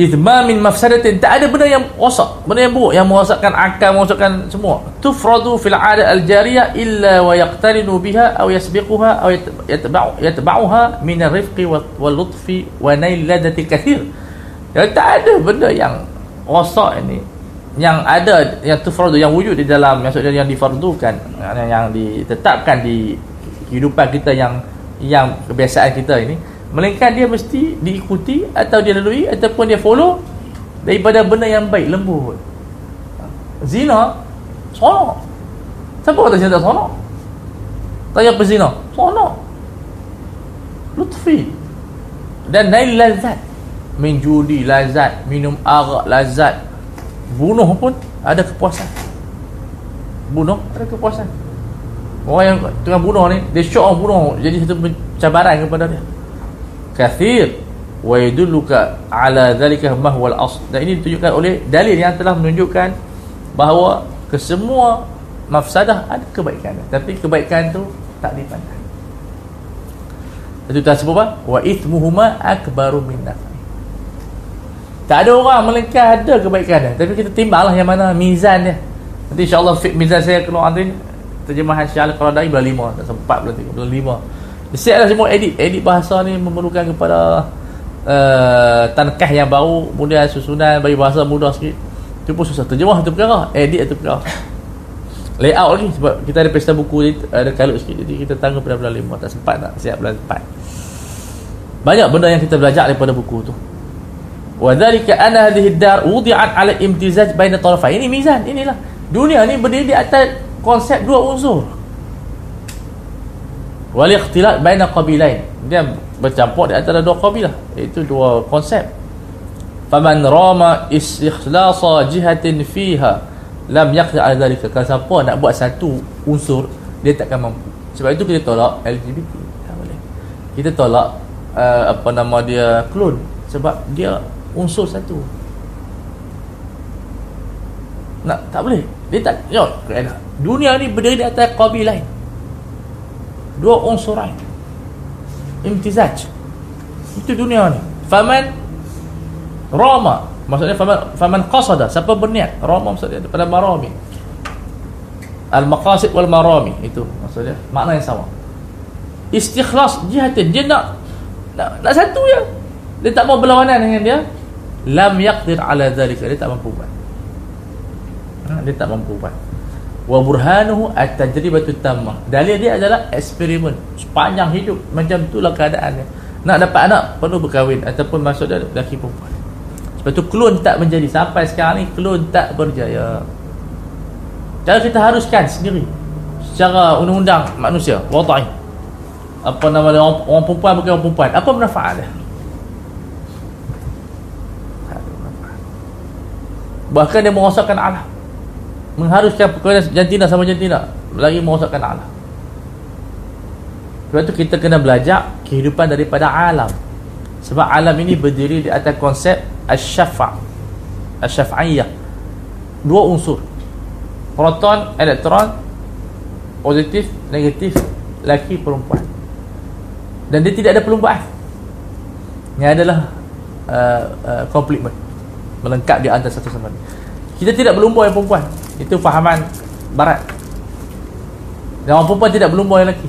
[SPEAKER 1] Idma min mafsadatin tak ada benda yang rosak benda yang buruk yang merosakkan akal merosakkan semua. Tufradu fil 'ada al jariyah illa wa yaqtarinu biha aw yasbiquha aw yatba'u yatba'uha min ar-rifqi wal lutfi wa nail ladati kathir. Ya, tak ada benda yang rosak ini yang ada yang tufradu yang wujud di dalam maksudnya yang difardukan yang, yang ditetapkan di kehidupan kita yang yang kebiasaan kita ini Melainkan dia mesti diikuti Atau dia lalui Ataupun dia follow Daripada benda yang baik Lembut. Zina Sonok Siapa kata zina tak sonok Tanya apa zina Sonok Lutfi. Dan nail lazat. Min judi lazat Minum arak lazat Bunuh pun Ada kepuasan. Bunuh Ada kepuasan. Orang yang tengah bunuh ni Dia syok orang bunuh Jadi satu cabaran kepada dia. Kathir wa yadulluka ala dhalika ma huwa al-asl dan ini ditunjukkan oleh dalil yang telah menunjukkan bahawa kesemua mafsadah ada kebaikan. Tapi kebaikan tu tak dipandang. Itu tak sebab apa? Wa ithmuhuma akbaru min tak ada orang melainkan ada kebaikan dia. Tapi kita timbanglah yang mana mizan dia. Nanti insyaAllah mizan saya keluar nanti terjemahan Syahal Qaradai bulan 5 tak sempat bulan 3 bulan 5 siaplah semua edit edit bahasa ni memerlukan kepada uh, tankah yang baru kemudian susunan bagi bahasa mudah sikit. Itu pun susah. Terjemah itu perkara edit itu perkara. Layout lagi sebab kita ada pesta buku ada kalut sikit. Jadi kita tangguh pada bulan 5 tak sempat nak siap bulan 4 banyak benda yang kita belajar daripada buku tu wa dhalika anna hadhihi ad-dar wudi'at 'ala imtizaj baina tarafain ini mizan inilah. Dunia ni berdiri di atas konsep dua unsur. Wal ikhtilat baina qabilain. Dia bercampur di antara dua kabilah itu dua konsep. Faman rama istikhlasa jihatin fiha lam yaqdi ala dhalika. Kalau siapa nak buat satu unsur dia takkan mampu. Sebab itu kita tolak LGBT tak boleh. Kita tolak uh, apa nama dia clone. Sebab dia unsur satu. Nak tak boleh. Dia tak yo ya, dunia ni berdiri di atas qabil lain. Dua unsur lain. Imtizaj. Itu dunia ni. Faman rama. Maksudnya faman faman qasada. Siapa berniat? Rama maksudnya pada marami. Al maqasid wal marami itu maksudnya makna yang sama. Istikhlas jihatin dia nak nak, nak satu ya dia tak mau berlawanan dengan dia lam yaqdir ala dhalika dia tak mampu buat. Ha, dia tak mampu buat. Wa burhanuhu at-tajribatu tammah dalil dia adalah eksperimen. Sepanjang hidup. Macam itulah keadaannya nak dapat anak perlu berkahwin. Ataupun masuk dalam lelaki perempuan. Sebab tu klon tak menjadi. Sampai sekarang ni klon tak berjaya. Cara kita haruskan sendiri. Secara undang-undang manusia. Wadai apa nama dia? Orang, orang perempuan bukan orang perempuan. Apa manfaat dia bahkan dia merosakkan Allah. Mengharuskan perkahwinan jantina sama jantina lagi merosakkan Allah. Sebab itu kita kena belajar kehidupan daripada alam. Sebab alam ini berdiri di atas konsep asyafa' asyafa'iyah dua unsur. Proton, elektron positif, negatif laki, perempuan. Dan dia tidak ada perlumbaan ini adalah uh, uh, kompliment melengkap di antara satu sama lain. Kita tidak berlumba yang perempuan. Itu fahaman barat. Dan orang perempuan tidak berlumba yang lelaki.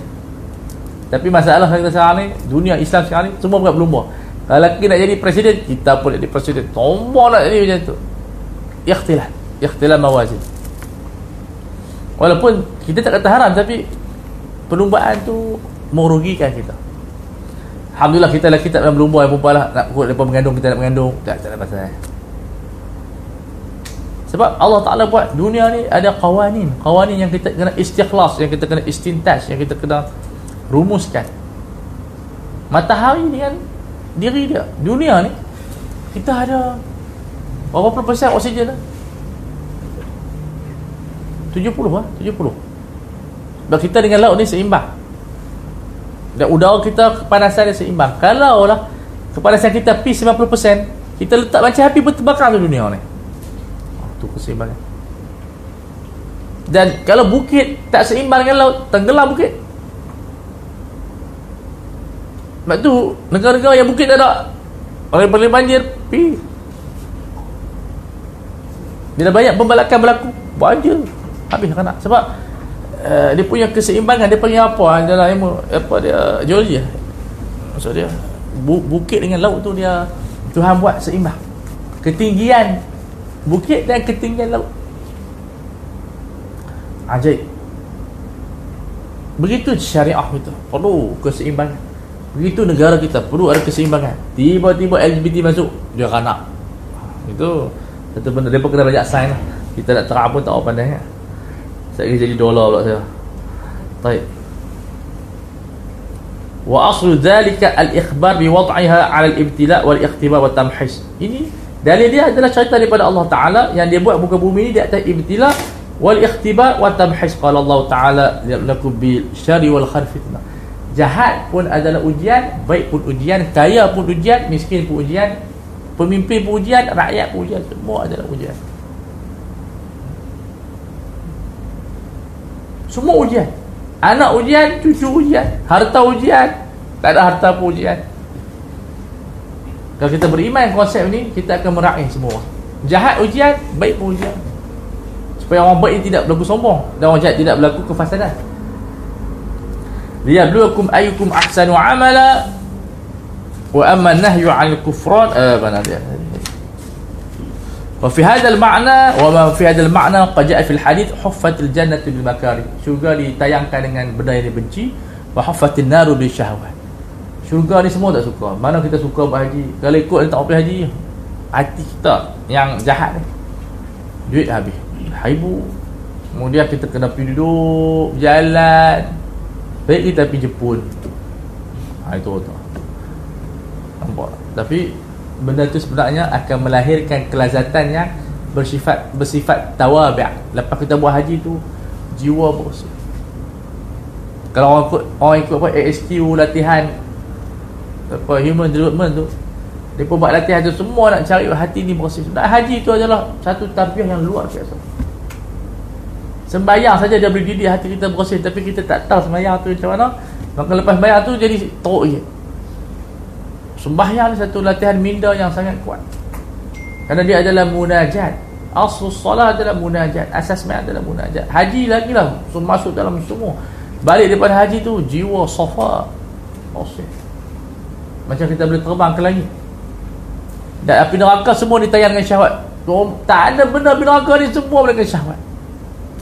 [SPEAKER 1] Tapi masalah kita sekarang ni dunia Islam sekarang ni semua bukan berlumba kalau lelaki nak jadi presiden kita pun jadi presiden. Tombol nak jadi macam tu. Ikhtilah ikhtilah mawazin. Walaupun kita tak kata haram tapi perlumbaan tu merugikan kita. Alhamdulillah kita lelaki tak berlumba yang perempuan lah. Nak mereka mengandung kita nak mengandung. Tak, tak ada masalah sebab Allah Ta'ala buat dunia ni ada kawanin kawanin yang kita kena istikhlas yang kita kena istintaj yang kita kena rumuskan. Matahari ni kan diri dia. Dunia ni kita ada berapa puluh persen oksigen lah 70 lah 70 sebab kita dengan laut ni seimbang. Dan udara kita kepanasan dia seimbang. Kalau lah kepanasan kita P 90% kita letak macam api berterbakar tu dunia ni satu keseimbangan. Dan kalau bukit tak seimbang dengan laut tenggelam bukit. Sebab tu negara-negara yang bukit tak ada orang yang paling banjir pi. Bila banyak pembalakan berlaku. Banjir. Habis nak sebab uh, dia punya keseimbangan dia panggil apa? Dalam ilmu apa dia geologi maksud dia bu, bukit dengan laut tu dia Tuhan buat seimbang. Ketinggian bukit dan ketinggian laut. Ajaib begitu syariah kita perlu keseimbangan. Begitu negara kita perlu ada keseimbangan. Tiba-tiba LGBT masuk dia kanak itu satu benda. Dia pun kena banyak sign lah. Kita nak terang pun tak apa pandai ya. saya jadi dolar pula saya. Baik wa aslu dhalika al-ikhbar bi wad'iha 'ala al-ibtila' wal-ikhtibar wa tamhis. Ini Dalil dia adalah cerita daripada Allah Taala yang dia buat muka bumi ini di atas ibtila wal ikhtibar wa tamhis qala Allah Taala lakum bil syari wal khair fitnah. Jahat pun adalah ujian, baik pun ujian, kaya pun ujian, miskin pun ujian, pemimpin pun ujian, rakyat pun ujian, semua adalah ujian. Semua ujian. Anak ujian, cucu ujian, harta ujian, tak ada harta pun ujian. kalau kita beriman konsep ni kita akan meraih semua jahat ujian baik pun ujian supaya orang baik tidak berlaku sombong dan orang jahat tidak berlaku kefasadan liyabluwakum ayyukum ahsanu amala wa amma nahyu 'anil kufran eh mana dia وفي هذا المعنى وما في هذا المعنى قد جاء في الحديث حفت الجنة بالمكاره syurga ditayangkan dengan benda yang dibenci wa huffatin naru bil syahwat syurga ni semua tak suka. Mana kita suka berhaji kalau ikut tak pergi haji hati kita yang jahat ni. Duit habis. Haibu kemudian kita kena pergi duduk jalan baik kita pergi Jepun. Ha, itu tu nampak? Tapi benda tu sebenarnya akan melahirkan kelazatan yang bersifat bersifat tawabi' lepas kita buat haji tu jiwa bersih. Kalau orang ikut orang ikut apa ASQ latihan apa human development tu pun buat latihan tu semua nak cari hati ni bersih dan haji tu adalah satu tarbiyah yang luar biasa sembahyang saja dia boleh didik hati kita bersih tapi kita tak tahu sembahyang tu macam mana maka lepas sembahyang tu jadi teruk je Sembahyang ni satu latihan minda yang sangat kuat. Kerana dia adalah munajat. Asal solat adalah munajat. Asas main adalah munajat. Haji lagi lah. So, masuk dalam semua. Balik daripada haji tu, jiwa sofa. Osih. Macam kita boleh terbang ke langit. Dan api neraka semua ditayar dengan syahwat. Tak ada benda api neraka ni semua dengan syahwat.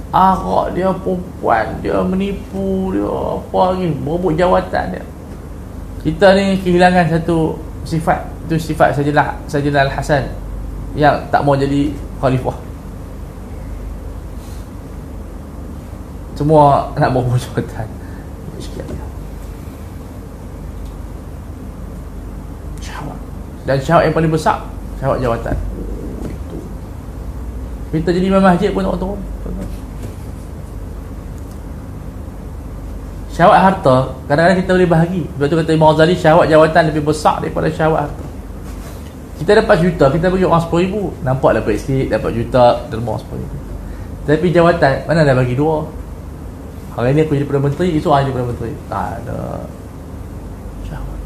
[SPEAKER 1] Arak dia, perempuan dia, menipu dia, apa lagi. Berebut jawatan dia kita ni kehilangan satu sifat itu sifat sajalah sajalah al-hasan yang tak mau jadi khalifah semua nak bawa jabatan syahwat dan syahwat yang paling besar syahwat jawatan. Itu. Kita jadi imam masjid pun tak tahu syahwat harta kadang-kadang kita boleh bahagi. Sebab tu kata Imam Ghazali syahwat jawatan lebih besar daripada syahwat harta. Kita dapat juta kita bagi orang 10 ribu. Nampaklah baik sikit dapat juta derma 10 ribu. Tapi jawatan mana dah bagi dua? Hari ni aku jadi Perdana Menteri esok aku jadi Perdana Menteri. Tak ada syahwat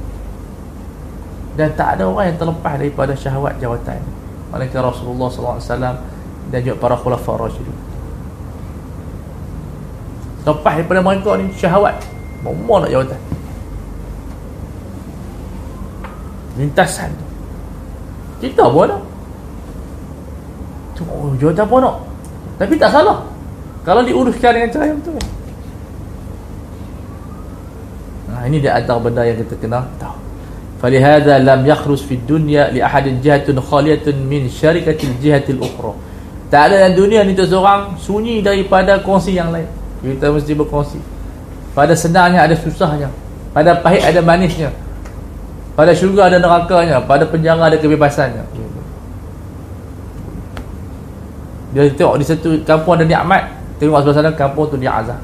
[SPEAKER 1] dan tak ada orang yang terlepas daripada syahwat jawatan. Malaikat Rasulullah SAW dan juga para khulafah Rasulullah lepas daripada mereka ni syahwat. Mau nak jawatan. Lintasan tu. Kita pun nak oh, jawatan pun nak. Tapi tak salah. Kalau diuruskan dengan cara yang betul. Nah, ini dia antara benda yang kita kena tahu فلهذا لم يخرج في الدنيا لأحد جهة خالية من شركة الجهة الأخرى tak ada dalam dunia ni tu seorang sunyi daripada kongsi yang lain kita mesti berkongsi pada senangnya ada susahnya pada pahit ada manisnya pada syurga ada nerakanya pada penjara ada kebebasannya dia tengok di satu kampung ada nikmat tengok sebelah sana kampung tu dia azab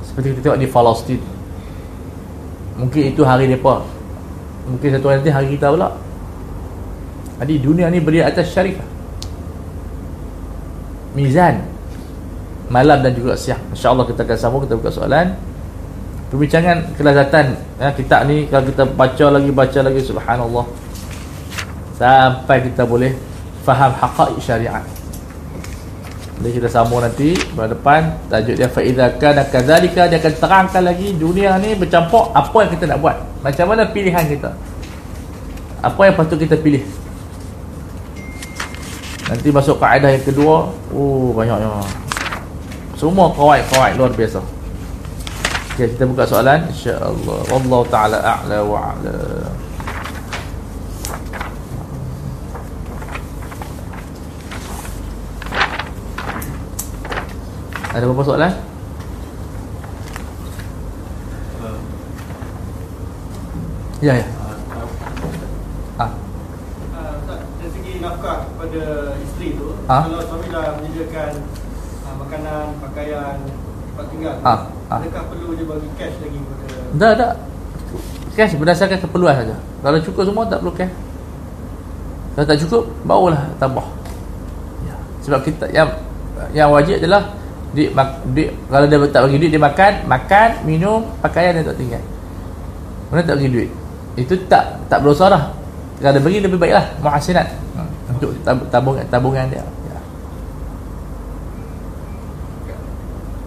[SPEAKER 1] seperti kita tengok di Palestin mungkin itu hari mereka. Mungkin satu hari nanti hari kita pula. Jadi dunia ni berdiri atas syarifah. Mizan. Malam dan juga siang. insyaAllah kita akan sambung kita buka soalan. Perbincangan kelazatan ya, kita ni kalau kita baca lagi baca lagi subhanallah. Sampai kita boleh faham haqa'iq syariat jadi kita sambung nanti pada depan tajuk dia faidha kana kadzalika dia akan terangkan lagi dunia ni bercampur apa yang kita nak buat macam mana pilihan kita apa yang patut kita pilih nanti masuk kaedah yang kedua oh banyaknya semua kawaid-kawaid luar biasa. Okay, kita buka soalan insya-Allah. Wallahu taala a'la wa a'la. Ada apa soalan? Ya ya.
[SPEAKER 2] Ah. Uh, dari segi nafkah kepada isteri tu,
[SPEAKER 1] ah.
[SPEAKER 2] kalau suami dah menyediakan makanan, pakaian, tempat tinggal.
[SPEAKER 1] Ah, ah.
[SPEAKER 2] Adakah perlu dia bagi cash lagi kepada
[SPEAKER 1] Tak, tak. Cash berdasarkan keperluan saja. Kalau cukup semua tak perlu cash. Kalau tak cukup, barulah tambah. Ya. Sebab kita yang yang wajib adalah duit, duit kalau dia tak bagi duit dia makan, makan, minum, pakaian dan tak tinggal. Mana tak bagi duit? itu tak tak berdosa dah kalau ada bagi lebih baiklah muhasinat ha, untuk tab- tabungan tabungan dia ya.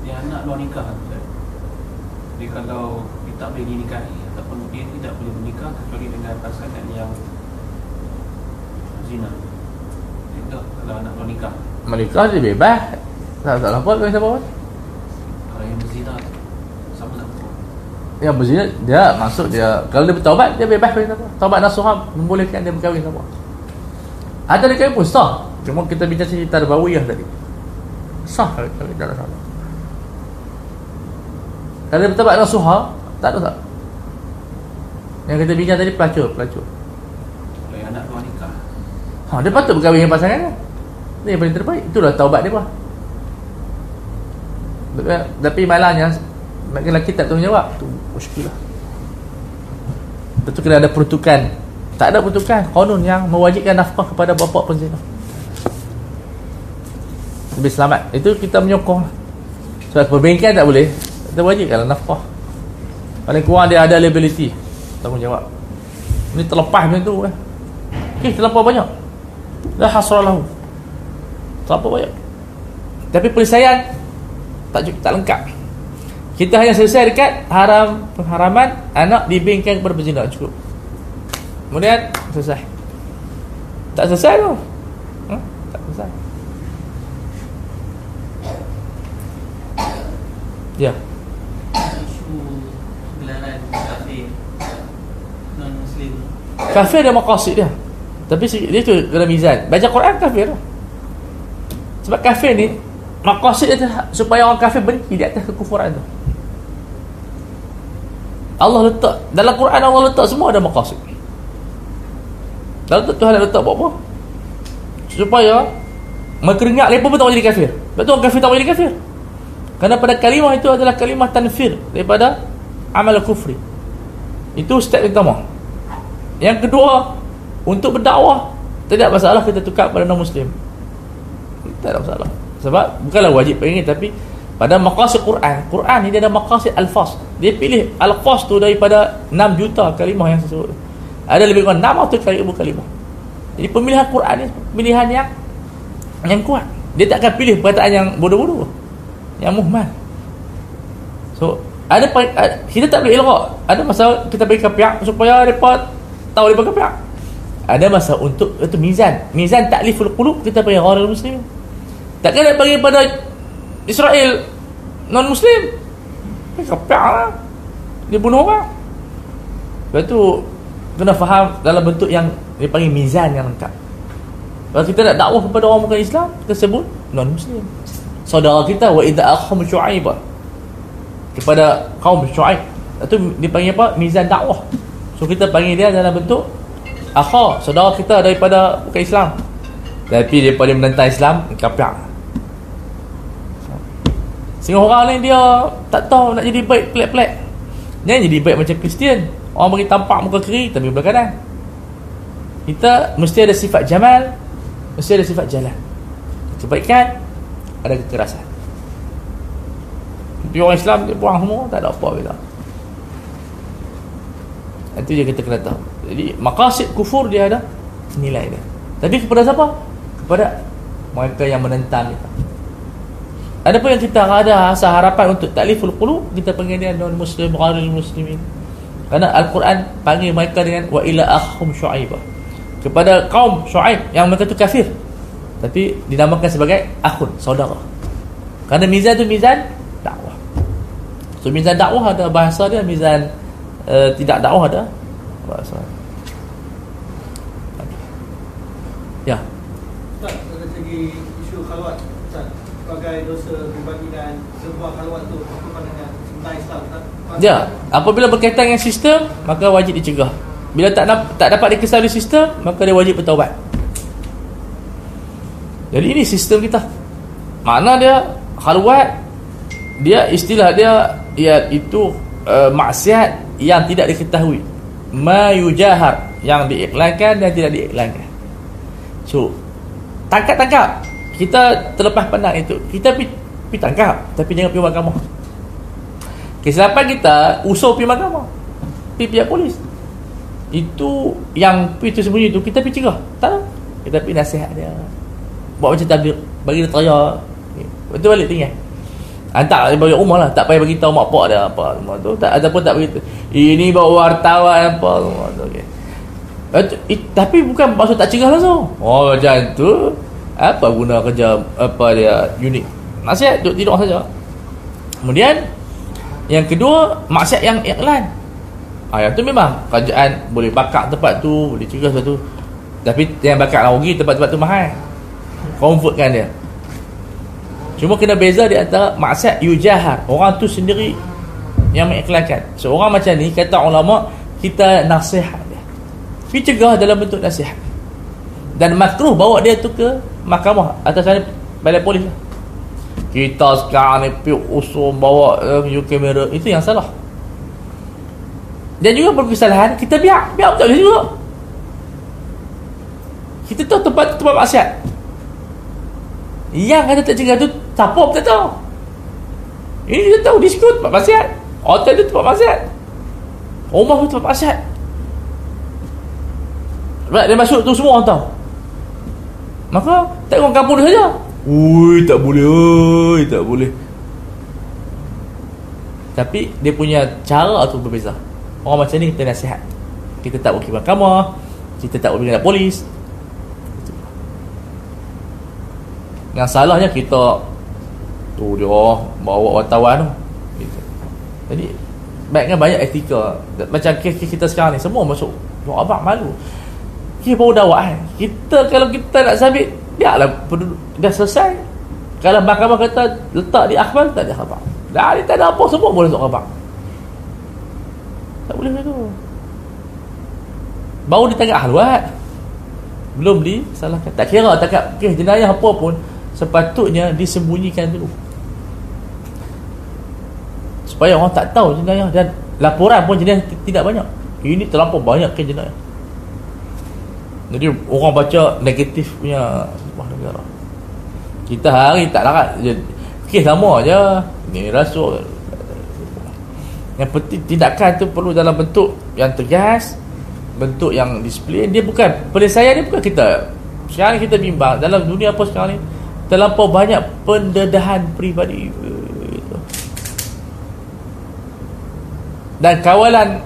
[SPEAKER 3] Dia anak luar nikah. Jadi kalau dia tak boleh dinikahi Ataupun dia tidak boleh menikah Kecuali dengan pasangan yang Zina Itu kalau anak luar nikah
[SPEAKER 1] mereka dia bebas tak tak lapor kau siapa pun
[SPEAKER 3] Kalau yang berzina Sama-sama
[SPEAKER 1] yang berzina dia masuk dia kalau dia bertaubat dia bebas kau siapa. Taubat nasuha membolehkan dia berkahwin siapa. Ada dia kahwin pun sah. Cuma kita bincang cerita Nabawiyah tadi. Sah kalau kahwin tak salah. Kalau dia bertaubat nasuha tak ada tak yang kita bincang tadi pelacur pelacur.
[SPEAKER 3] Kalau anak luar nikah.
[SPEAKER 1] Ha, dia patut berkahwin dengan pasangan dia. Dia yang paling terbaik. Itulah taubat dia pun. Tapi- malahnya Makin lelaki tak tanggungjawab Tu muskil lah Betul kena ada peruntukan? Tak ada peruntukan. Konun yang mewajibkan nafkah kepada bapa penzina. Lebih selamat. Itu kita menyokong. Sebab perbankan tak boleh. Kita wajibkan nafkah. Paling kurang dia ada liability. Tanggungjawab. Ini terlepas macam tu eh. Okay, terlampau banyak. Dah hasrah lahu Terlampau banyak. Tapi perisaian Tak cukup, tak lengkap. Kita hanya selesai dekat Haram Pengharaman Anak dibingkan kepada berzina Cukup. Kemudian Selesai. Tak selesai tu. Hmm? Tak selesai. Ya.
[SPEAKER 3] Kafir
[SPEAKER 1] ada maqasid dia. Tapi dia tu kena mizan. Baca Quran kafir Sebab kafir ni Maqasid dia Supaya orang kafir benci di atas kekufuran tu. Allah letak Dalam Quran Allah letak semua ada maqasid. Dalam tu Tuhan letak buat apa? Supaya dengar Lepas pun tak jadi kafir. Sebab tu orang kafir tak jadi kafir? Kerana pada kalimah itu adalah kalimah tanfir Daripada Amal kufri. Itu step pertama. Yang kedua Untuk berdakwah Tidak masalah kita tukar pada non-Muslim. Tak ada masalah Sebab Bukanlah wajib pengen Tapi Pada maqasid Quran. Quran ni dia ada maqasid Al-Fas. Dia pilih Al-Fas tu daripada 6 juta kalimah yang sesuatu Ada lebih kurang 600 kali ribu kalimah. Jadi pemilihan Quran ni Pemilihan yang Yang kuat. Dia tak akan pilih perkataan yang bodoh-bodoh Yang muhmal. So ada kita tak boleh elak ada masa kita bagi ke pihak supaya mereka tahu mereka pihak ada masa untuk itu mizan. Mizan takliful qulub kita bagi ghairul muslim takkan nak bagi pada Israel non muslim mereka pihak lah. Dia bunuh orang. Lepas tu kena faham dalam bentuk yang dia panggil mizan yang lengkap. Kalau kita nak dakwah kepada orang bukan Islam kita sebut non muslim saudara kita wa idza akhum syuaibah kepada kaum Syuaib itu dipanggil apa? Mizan dakwah. So kita panggil dia dalam bentuk akha saudara kita daripada bukan Islam. Tapi daripada menentang Islam kafir sehingga orang ni dia tak tahu nak jadi baik pelik-pelik. Dia jadi baik macam Kristian orang bagi tampak muka kiri tapi belah kanan. Kita mesti ada sifat jamal mesti ada sifat jalan. Kebaikan ada kekerasan. Dia orang Islam dia buang semua tak ada apa bila itu je kita kena tahu. Jadi maqasid kufur dia ada nilai dia. Tapi kepada siapa? Kepada mereka yang menentang kita ada pun yang kita ada asa harapan untuk takliful qulub kita panggil dia non muslim ghairul muslimin. Kerana al-Quran panggil mereka dengan wa ila akhum syuaibah kepada kaum syuaib yang mereka tu kafir tapi dinamakan sebagai akhun saudara. Kerana mizan tu mizan dakwah. So mizan dakwah ada bahasa dia mizan uh, tidak dakwah ada bahasa. Ya.
[SPEAKER 2] Ustaz, dari segi isu khalwat Sebagai dosa berbagi dan sebuah khalwat tu apa pandangan Islam Ustaz?
[SPEAKER 1] Ya, apabila berkaitan dengan sistem, maka wajib dicegah. Bila tak tak dapat dikesali sistem, maka dia wajib bertaubat. Jadi ini sistem kita. Mana dia khalwat dia istilah dia ia itu uh, maksiat yang tidak diketahui. Ma yujahar yang diiklankan dan tidak diiklankan. So, tangkap-tangkap. Kita terlepas pandang itu. Kita pi, pi tangkap tapi jangan pergi mahkamah. Kesilapan kita usul pergi mahkamah. Pergi pihak polis. itu yang itu sembunyi tu kita pergi cegah tak lah kita pergi nasihat dia buat macam tabligh bagi dia teriak betul balik tinggal hantar dia bagi rumah lah tak payah bagi tahu mak pak dia apa semua tu tak ataupun tak beritahu ini bawa wartawan apa semua tu okay. Eh, tapi bukan maksud tak cegah langsung oh macam tu apa guna kerja apa dia unit? Nasihat duduk tidur saja. Kemudian yang kedua maksiat yang iklan ha, yang tu memang kerajaan boleh bakar tempat tu boleh cegah satu tapi yang bakar lah rugi tempat-tempat tu mahal. Convertkan dia. Cuma kena beza di antara maksiat yujahar. Orang tu sendiri yang mengiklankan seorang macam ni kata ulama kita nasihat dia. Kita cegah dalam bentuk nasihat dan makruh bawa dia tu ke mahkamah atas sana balai polis. Kita sekarang ni pergi usul bawa uh, kamera. Itu yang salah. Dan juga kesalahan kita biar biar betul juga. Kita tahu tempat tempat maksiat. Yang kata tak cegah tu siapa kita tahu. Ini kita tahu disko tempat maksiat. Hotel tu tempat maksiat. Rumah tu tempat maksiat. Dia masuk tu semua orang tahu Maka tak orang kampung dia saja. Ui tak boleh ui, Tak boleh. Tapi dia punya cara tu berbeza. Orang macam ni kita nasihat. Kita tak pergi mahkamah Kita tak pergi polis. Yang salahnya kita Tu dia bawa wartawan tu. Gitu. Jadi Baiknya banyak etika. Macam kes-kes kita sekarang ni Semua masuk. Tuan abang malu Kita baru dakwah kan Kita kalau kita nak sabit Biarlah Dah selesai. Kalau mahkamah kata Letak di akhbar Tak ada khabar. Dah ni tak ada apa Semua boleh masuk khabar. Tak boleh macam tu. Baru ditangkap halwat Belum disalahkan Tak kira tak kes jenayah apa pun Sepatutnya disembunyikan dulu. Supaya orang tak tahu jenayah. Dan laporan pun jenayah tidak banyak. Ini terlampau banyak kes jenayah Jadi orang baca negatif punya sebuah negara. Kita hari tak larat Kes sama je. Ni rasul yang penting tindakan tu perlu dalam bentuk yang tegas bentuk yang display dia bukan penyelesaian dia bukan kita. Sekarang kita bimbang. Dalam dunia apa sekarang ni? Terlampau banyak pendedahan peribadi. Dan kawalan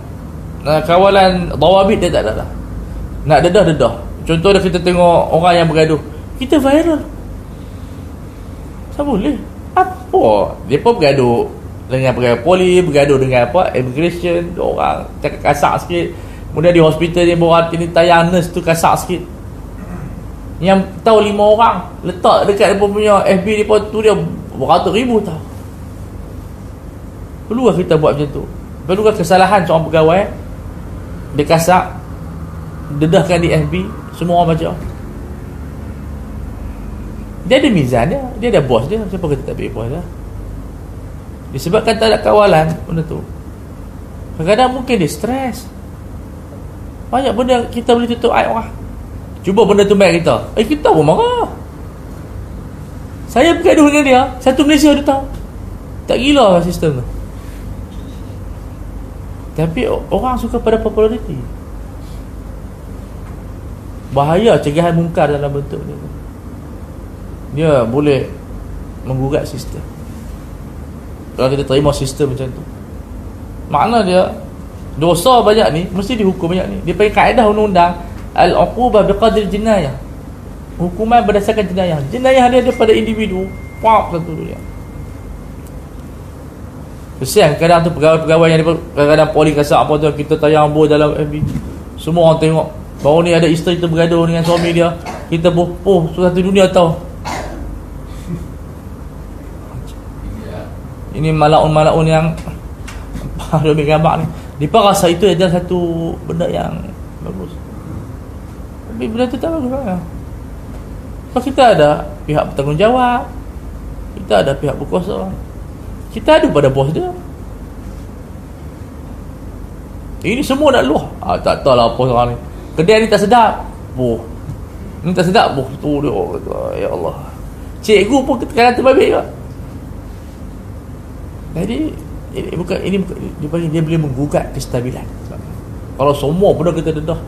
[SPEAKER 1] kawalan dawabit dia tak ada dah nak dedah-dedah. Contoh dia kita tengok orang yang bergaduh. Kita viral. Tak boleh. Apa? Dia pun bergaduh dengan pegawai poli bergaduh dengan apa? Immigration. Orang cakap kasar sikit. Kemudian di hospital ni bawa ini tayang nurse tu kasar sikit. Yang tahu lima orang letak dekat dia punya FB dia pun tu dia beratus ribu tahu perlu kita buat macam tu. Perlu kesalahan seorang pegawai. Dia kasar dedahkan di FB semua orang baca dia ada mizan dia dia ada bos dia siapa kata tak boleh bos dia Disebabkan tak ada kawalan benda tu. Kadang-kadang mungkin dia stres. Banyak benda kita boleh tutup air orang. Cuba benda tu baik kita. Eh kita pun marah. Saya bergaduh dengan dia, satu Malaysia dia tahu. Tak gila lah sistem tu. Tapi orang suka pada populariti. Bahaya cegahan mungkar dalam bentuk ni. Dia boleh menggugat sistem. Kalau kita terima sistem macam tu. Makna dia dosa banyak ni mesti dihukum banyak ni. Dia pakai kaedah undang-undang al-uqubah biqadri jinayah. Hukuman berdasarkan jenayah jenayah dia daripada individu. Pop satu dia. Kesian kadang tu pegawai-pegawai yang kadang-kadang poli kasar apa tu kita tayang bo dalam FB semua orang tengok baru ni ada isteri tu bergaduh dengan suami dia. Kita boh, oh satu dunia tahu ini malaun-malaun yang *laughs* lebih gambar ni. Dipa rasa itu adalah satu benda yang bagus. Tapi benda tu tak bagus lah. So kita ada pihak bertanggungjawab. Kita ada pihak berkuasa. Kita ada pada bos dia. Ini semua nak luah. Ah, tak tahu lah apa sekarang ni kedai ni tak sedap. Boh. Ni tak sedap boh. Tu dia ya Allah. Cikgu pun kata terbabit juga. Jadi ini bukan ini bukan, dia, dia boleh menggugat kestabilan. kalau semua pun kita dedah.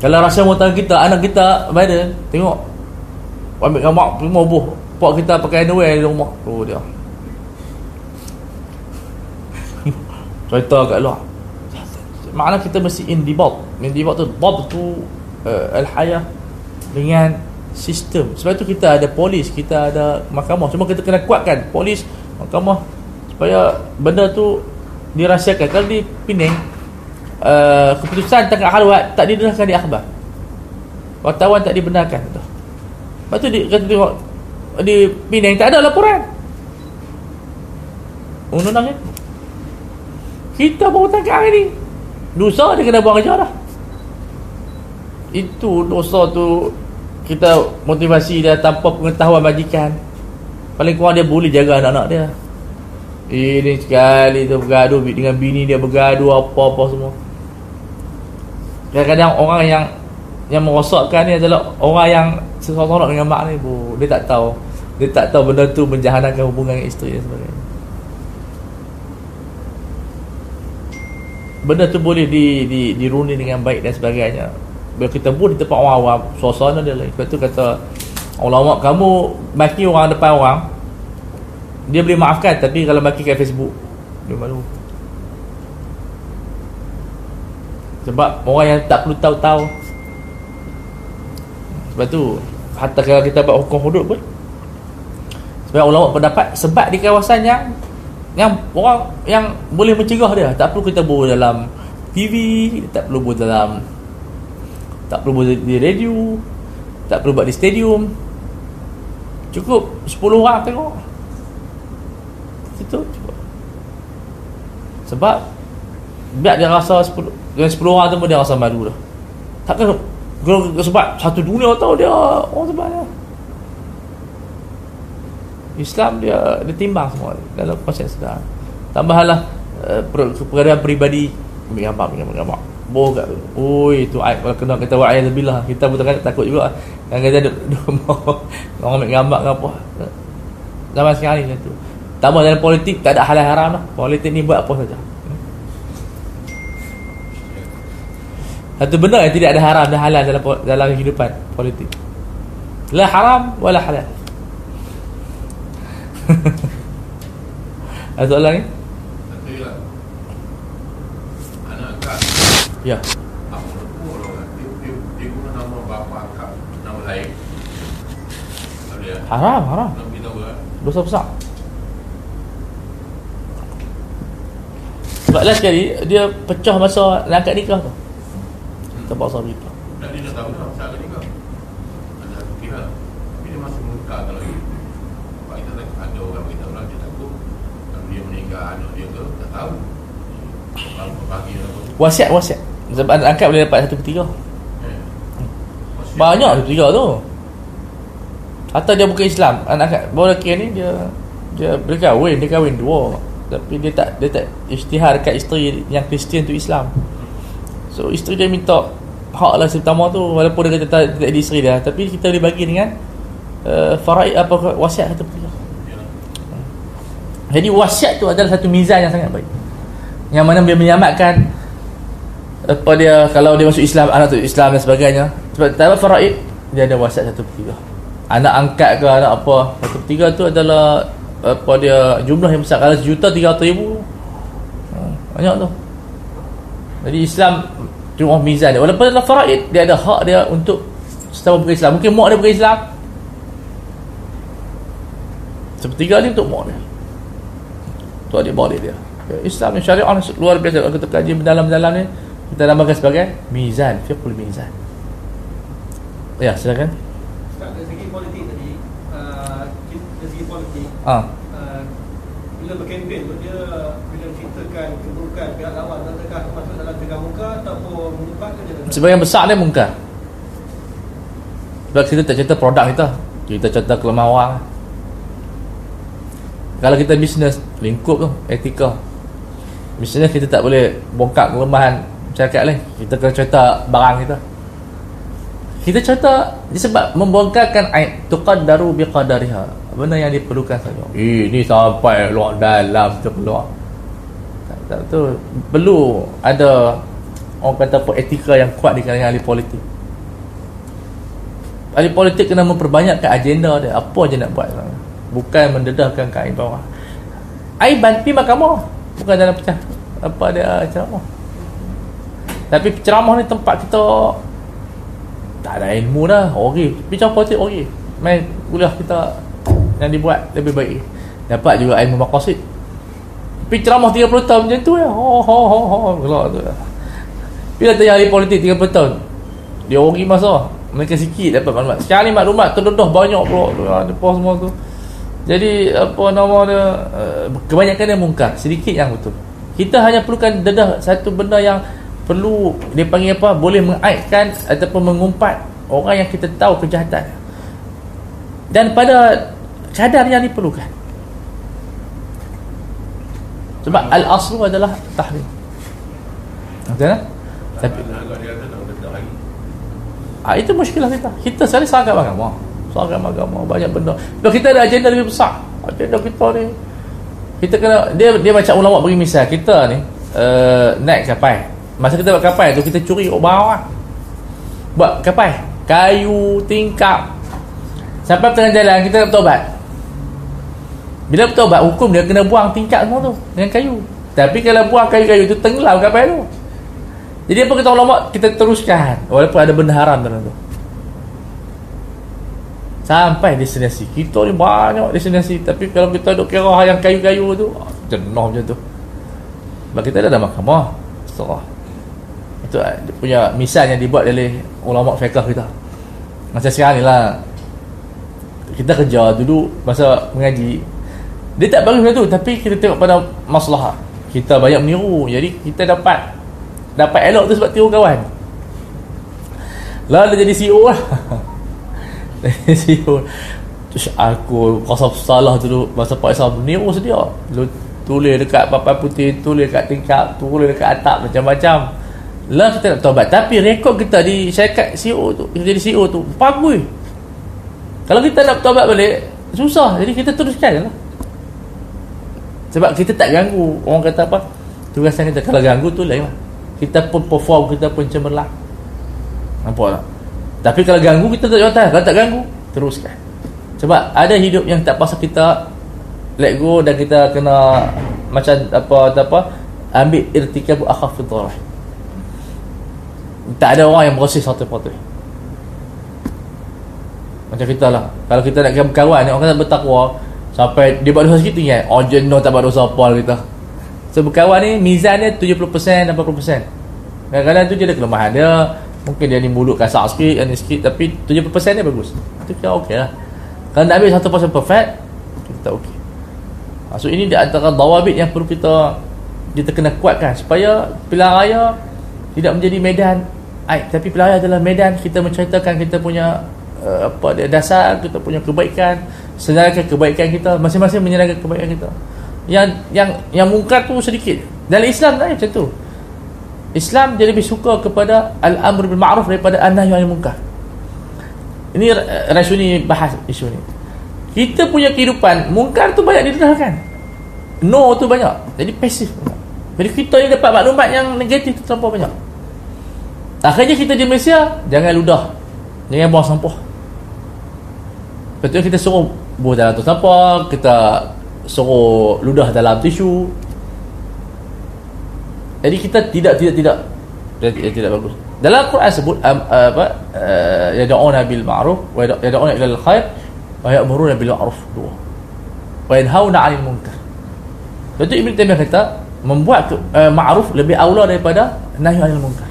[SPEAKER 1] Kalau rasa motor kita anak kita mana tengok. Ambil gambar semua buh pak kita pakai underwear di rumah tu dia. *laughs* Cerita kat luar. Makna kita mesti indibat indibat tu bab tu uh, al-hayah dengan sistem. Sebab tu kita ada polis kita ada mahkamah. Cuma kita kena kuatkan polis mahkamah supaya benda tu dirahsiakan. Kalau di Penang uh, keputusan tengah halwat tak didengarkan di akhbar. Wartawan tak dibenarkan. Tu lepas tu di, kata tengok di Penang tak ada laporan. Undang-undang kita baru tangkap hari ni. Dosa dia kena buang kerja dah itu dosa tu kita motivasi dia tanpa pengetahuan majikan paling kurang dia boleh jaga anak-anak dia. Ini sekali tu bergaduh dengan bini dia bergaduh apa-apa semua. Kadang-kadang orang yang yang merosakkan ni adalah orang yang sesorang dengan mak ni. Bu. dia tak tahu. Dia tak tahu benda tu menjahanamkan hubungan dengan isteri dan sebagainya. Benda tu boleh di, di, diruni dengan baik dan sebagainya bila kita buat di tempat orang awam suasana dia lain. Sebab tu kata ulama kamu maki orang depan orang dia boleh maafkan tapi kalau maki kat Facebook dia malu. Sebab orang yang tak perlu tahu-tahu. Sebab tu hatta kalau kita buat hukum hudud pun sebab ulama pendapat sebab di kawasan yang yang orang yang boleh mencegah dia tak perlu kita bawa dalam TV tak perlu buat dalam tak perlu buat di radio tak perlu buat di stadium. Cukup 10 orang tengok. Itu cukup. Sebab biar dia rasa 10 dengan 10 orang tu pun dia rasa malu dah. Takkan sebab satu dunia tahu dia orang sebab dia. Islam dia dia timbang semua dalam konsep sedar tambahlah uh, peradaan peribadi. Ambil gambar ambil gambar boh kat tu. Oi tu ayat kalau kena kata wa ayat billah kita pun tak takut juga. Kan kata *laughs* orang ambil gambar ke apa. Zaman sekarang ni macam tu. Tambah dalam politik tak ada halal haram lah. Politik ni buat apa saja. Satu benda yang tidak ada haram dan halal dalam dalam kehidupan politik. La haram wala halal. *laughs* Ada soalan ni Ya. Haram, haram. Dosa besar. Sebab last sekali dia pecah masa nak angkat nikah tu. Terpaksa nikah.
[SPEAKER 4] Dan dia dah tahu dah masa angkat nikah. Ada pihak. Tapi dia masih muka kalau Sebab kita tak ada orang kita orang dia takut. Kalau dia meninggal anak dia ke, tak tahu. Kalau.
[SPEAKER 1] Wasiat, wasiat. Sebab anak angkat boleh dapat satu ketiga.
[SPEAKER 4] Eh.
[SPEAKER 1] Banyak satu ketiga tu. Atau dia bukan Islam, anak angkat bawa lelaki ni dia dia berkahwin, dia kahwin dua. Tapi dia tak dia tak isytihar kat isteri yang Kristian tu Islam. So isteri dia minta hak lah pertama tu walaupun dia kata tak, tak ada isteri dia tapi kita boleh bagi dengan uh, faraid apa wasiat satu ketiga. Jadi wasiat tu adalah satu mizan yang sangat baik. Yang mana dia menyelamatkan apa dia kalau dia masuk Islam anak tu Islam dan sebagainya. Sebab dalam faraid dia ada wasiat satu ketiga. Anak angkat ke anak apa. Satu ketiga tu adalah apa dia jumlah yang besar. Kalau sejuta tiga ratus ribu. Hmm, banyak tu. Jadi Islam cuma mizan dia. Walaupun dalam faraid dia ada hak dia untuk sesama bukan Islam. Mungkin mak dia bukan Islam. Sepertiga ni untuk mak dia. Tu adik balik dia Islam yang syariah luar biasa. Kalau kita kaji mendalam-dalam ni kita namakan sebagai mizan fiqhul mizan. Ya silakan.
[SPEAKER 2] Ustaz, dari segi politik tadi uh, dari segi politik
[SPEAKER 1] ah
[SPEAKER 2] uh, bila berkempen dia bila ceritakan keburukan pihak lawan adakah masuk dalam tegang muka ataupun menyebabkan dia?
[SPEAKER 1] Sebagian besar dia mungkar. Sebab kita tak cerita produk kita. Kita cerita kelemahan orang. Kalau kita bisnes lingkup tu etika. Bisnes kita tak boleh bongkar kelemahan masyarakat lain kita kena cerita barang kita. Kita cerita disebab membongkarkan aib tuqaddaru biqadariha. Benda yang diperlukan saja. Eh ni sampai luar dalam tu keluar. Tak, tak, tu perlu ada orang kata apa etika yang kuat di kalangan ahli politik. Ahli politik kena memperbanyakkan agenda dia. Apa je nak buat bukan mendedahkan kain bawah air banti mahkamah. Bukan dalam pecah. Apa dia ceramah tapi ceramah ni tempat kita tak ada ilmu dah. Okey. Bincang politik okey. Main kuliah kita yang dibuat lebih baik. Dapat juga ilmu maqasid tapi ceramah 30 tahun macam tu ya. Ho ho ho ho. Gelak tu bila tanya ahli politik 30 tahun? Dia orang masa. Mereka sikit dapat maklumat. Sekarang ni maklumat terdedah banyak pula. Tu ada apa semua tu. Jadi apa nama dia? Uh, kebanyakan dia mungkar. Sedikit yang betul. Kita hanya perlukan dedah satu benda yang perlu dia panggil apa boleh mengaitkan ataupun mengumpat orang yang kita tahu kejahatan dan pada kadar yang diperlukan sebab al-aslu adalah tahrim betul tak? tapi Ah itu muskilah kita. Kita sekali sangat agama. Sangat agama banyak benda. Kalau kita ada agenda lebih besar. Agenda kita ni kita kena dia dia macam ulama bagi misal kita ni uh, naik kapal. Masa kita buat kapal tu kita curi kat bawah. Buat kapal, kayu, tingkap. Sampai tengah jalan kita nak bertobat. Bila bertobat hukum dia kena buang tingkap semua tu dengan kayu. Tapi kalau buang kayu-kayu tu tenggelam kapal tu. Jadi apa kata ulama kita teruskan walaupun ada benda haram dalam tu. Sampai destinasi. Kita ni banyak destinasi tapi kalau kita duk kira yang kayu-kayu tu jenuh macam tu. Sebab kita dah ada mahkamah. Setelah itu eh, punya misal yang dibuat oleh ulama fiqh kita. Macam sekarang ni lah. Kita kerja dulu masa mengaji. Dia tak bagus macam tu tapi kita tengok pada masalah. Kita banyak meniru jadi kita dapat dapat elok tu sebab tiru kawan. Dia jadi CEO lah. *laughs* Jadi CEO Terus aku rasa salah dulu masa Pak Isam meniru sedia. Lu tulis dekat papan putih tulis dekat tingkap tulis dekat atap macam-macam lah kita nak taubat. Tapi rekod kita di syarikat CEO tu jadi CEO tu bagus. Kalau kita nak taubat balik susah. Jadi kita teruskan lah. Sebab kita tak ganggu. Orang kata apa? Tugasan kita. Kalau ganggu tu lain lah. Kita pun perform kita pun cemerlang. Nampak tak? Tapi kalau ganggu kita tak jawatan kalau tak ganggu teruskan. Sebab ada hidup yang tak pasal kita let go dan kita kena macam apa apa ambil irtikabu akhafid darah tak ada orang yang bersih satu patut macam kita lah. Kalau kita nak kawan ni orang kata bertakwa sampai dia buat dosa sikit tinggal oh jenuh tak buat dosa apa kita. So berkawan ni mizan dia 70% 80% kadang-kadang tu dia ada kelemahan dia. Mungkin dia ni mulut kasar sikit ni sikit tapi 70% dia bagus. Itu kira okey lah. Kalau nak ambil 100% perfect kita okey. Ha, so ini di antara dawabit yang perlu kita kita kena kuatkan supaya pilihan raya tidak menjadi medan aib tapi raya adalah medan. Kita menceritakan kita punya uh, apa dia dasar kita punya kebaikan sedangkan kebaikan kita masing-masing menyerahkan kebaikan kita. Yang yang yang mungkar tu sedikit. Dalam Islam tak macam tu. Islam dia lebih suka kepada al-amr bil ma'ruf daripada an-nahy anil munkar. Ini uh, Rasuni bahas isu ni. Kita punya kehidupan mungkar tu banyak didedahkan no tu banyak. Jadi pasif jadi kita ni dapat maklumat yang negatif tu terlalu banyak akhirnya kita di Malaysia jangan ludah. Jangan buang sampah. Betul kita suruh buah dalam tu sampah kita suruh ludah dalam tisu. Jadi kita tidak tidak tidak. Tidak, tidak, bagus. Dalam Quran sebut um, uh, apa uh, yad'una bil ma'ruf wa yad'una ila al khair wa ya'muruna bil ma'ruf dua. Wa yanhauna 'anil munkar. Betul Ibn Taimiyah kata membuat uh, ma'ruf lebih aula daripada nahi 'anil munkar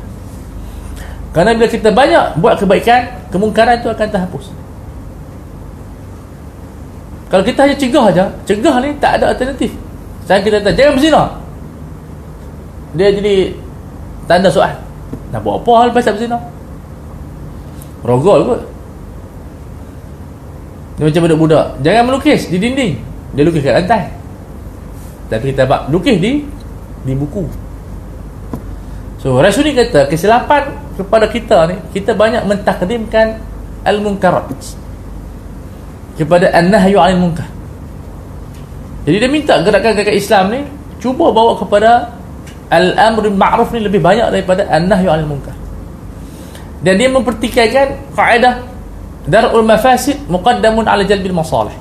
[SPEAKER 1] kerana bila kita banyak buat kebaikan kemungkaran itu akan terhapus kalau kita hanya cegah aja, cegah ni tak ada alternatif. Saya kita kata jangan berzina. Dia jadi tanda soal. Nak buat apa hal pasal berzina? Rogol kot. Dia macam budak-budak. Jangan melukis di dinding. Dia lukis kat lantai. Tapi kita dapat lukis di di buku. So Rasul ni kata kesilapan kepada kita ni kita banyak mentakdimkan al-munkarat kepada an-nahyu 'anil munkar. Jadi dia minta gerakan-gerakan Islam ni cuba bawa kepada al-amr bil ma'ruf ni lebih banyak daripada an-nahyu 'anil munkar. Dan dia mempertikaikan kaedah darul mafasid muqaddamun ala jalbil masalih.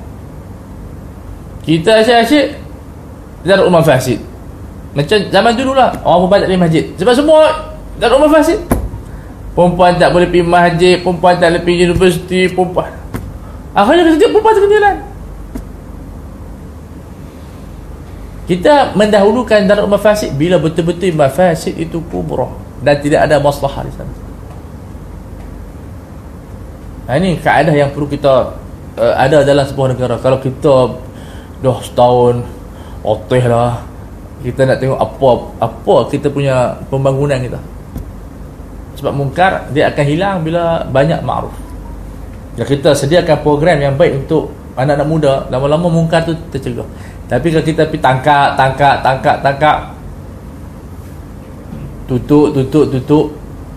[SPEAKER 1] Kita asyik-asyik darul mafasid. Macam zaman dulu lah orang tak pergi masjid. Sebab semua darul mafasid perempuan tak boleh pergi masjid perempuan tak boleh pergi universiti perempuan akhirnya setiap perempuan terkenjalan kita mendahulukan darul mafasid bila betul-betul mafasid itu kubrah dan tidak ada masalah di sana Ha, ini kaedah yang perlu kita uh, ada dalam sebuah negara. Kalau kita dah setahun oteh lah kita nak tengok apa apa kita punya pembangunan kita. Sebab mungkar dia akan hilang bila banyak ma'ruf. Ya kita sediakan program yang baik untuk anak-anak muda, lama-lama mungkar tu tercegah. Tapi kalau kita pergi tangkap, tangkap, tangkap, tangkap tutup, tutup, tutup.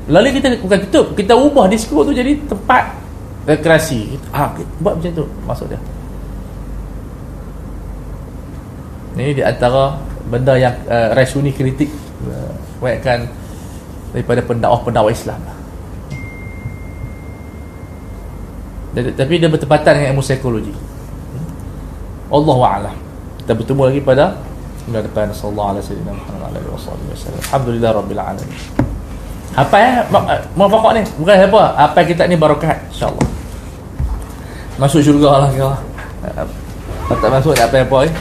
[SPEAKER 1] Lalu kita bukan tutup, kita ubah disko tu jadi tempat rekreasi ha, buat macam tu maksud dia ini di antara benda yang uh, resuni kritik uh, buatkan daripada pendakwah-pendakwah Islam tapi dia bertepatan dengan ilmu psikologi. Allah wa'ala kita bertemu lagi pada Bulan depan. Sallallahu alaihi wasallam. Alhamdulillah Rabbil alamin. Apa ya mau pokok ni? Bukan siapa apa kita ni? Barokat insyaallah. Masuk syurga lah kau tak masuk tak apa-apa eh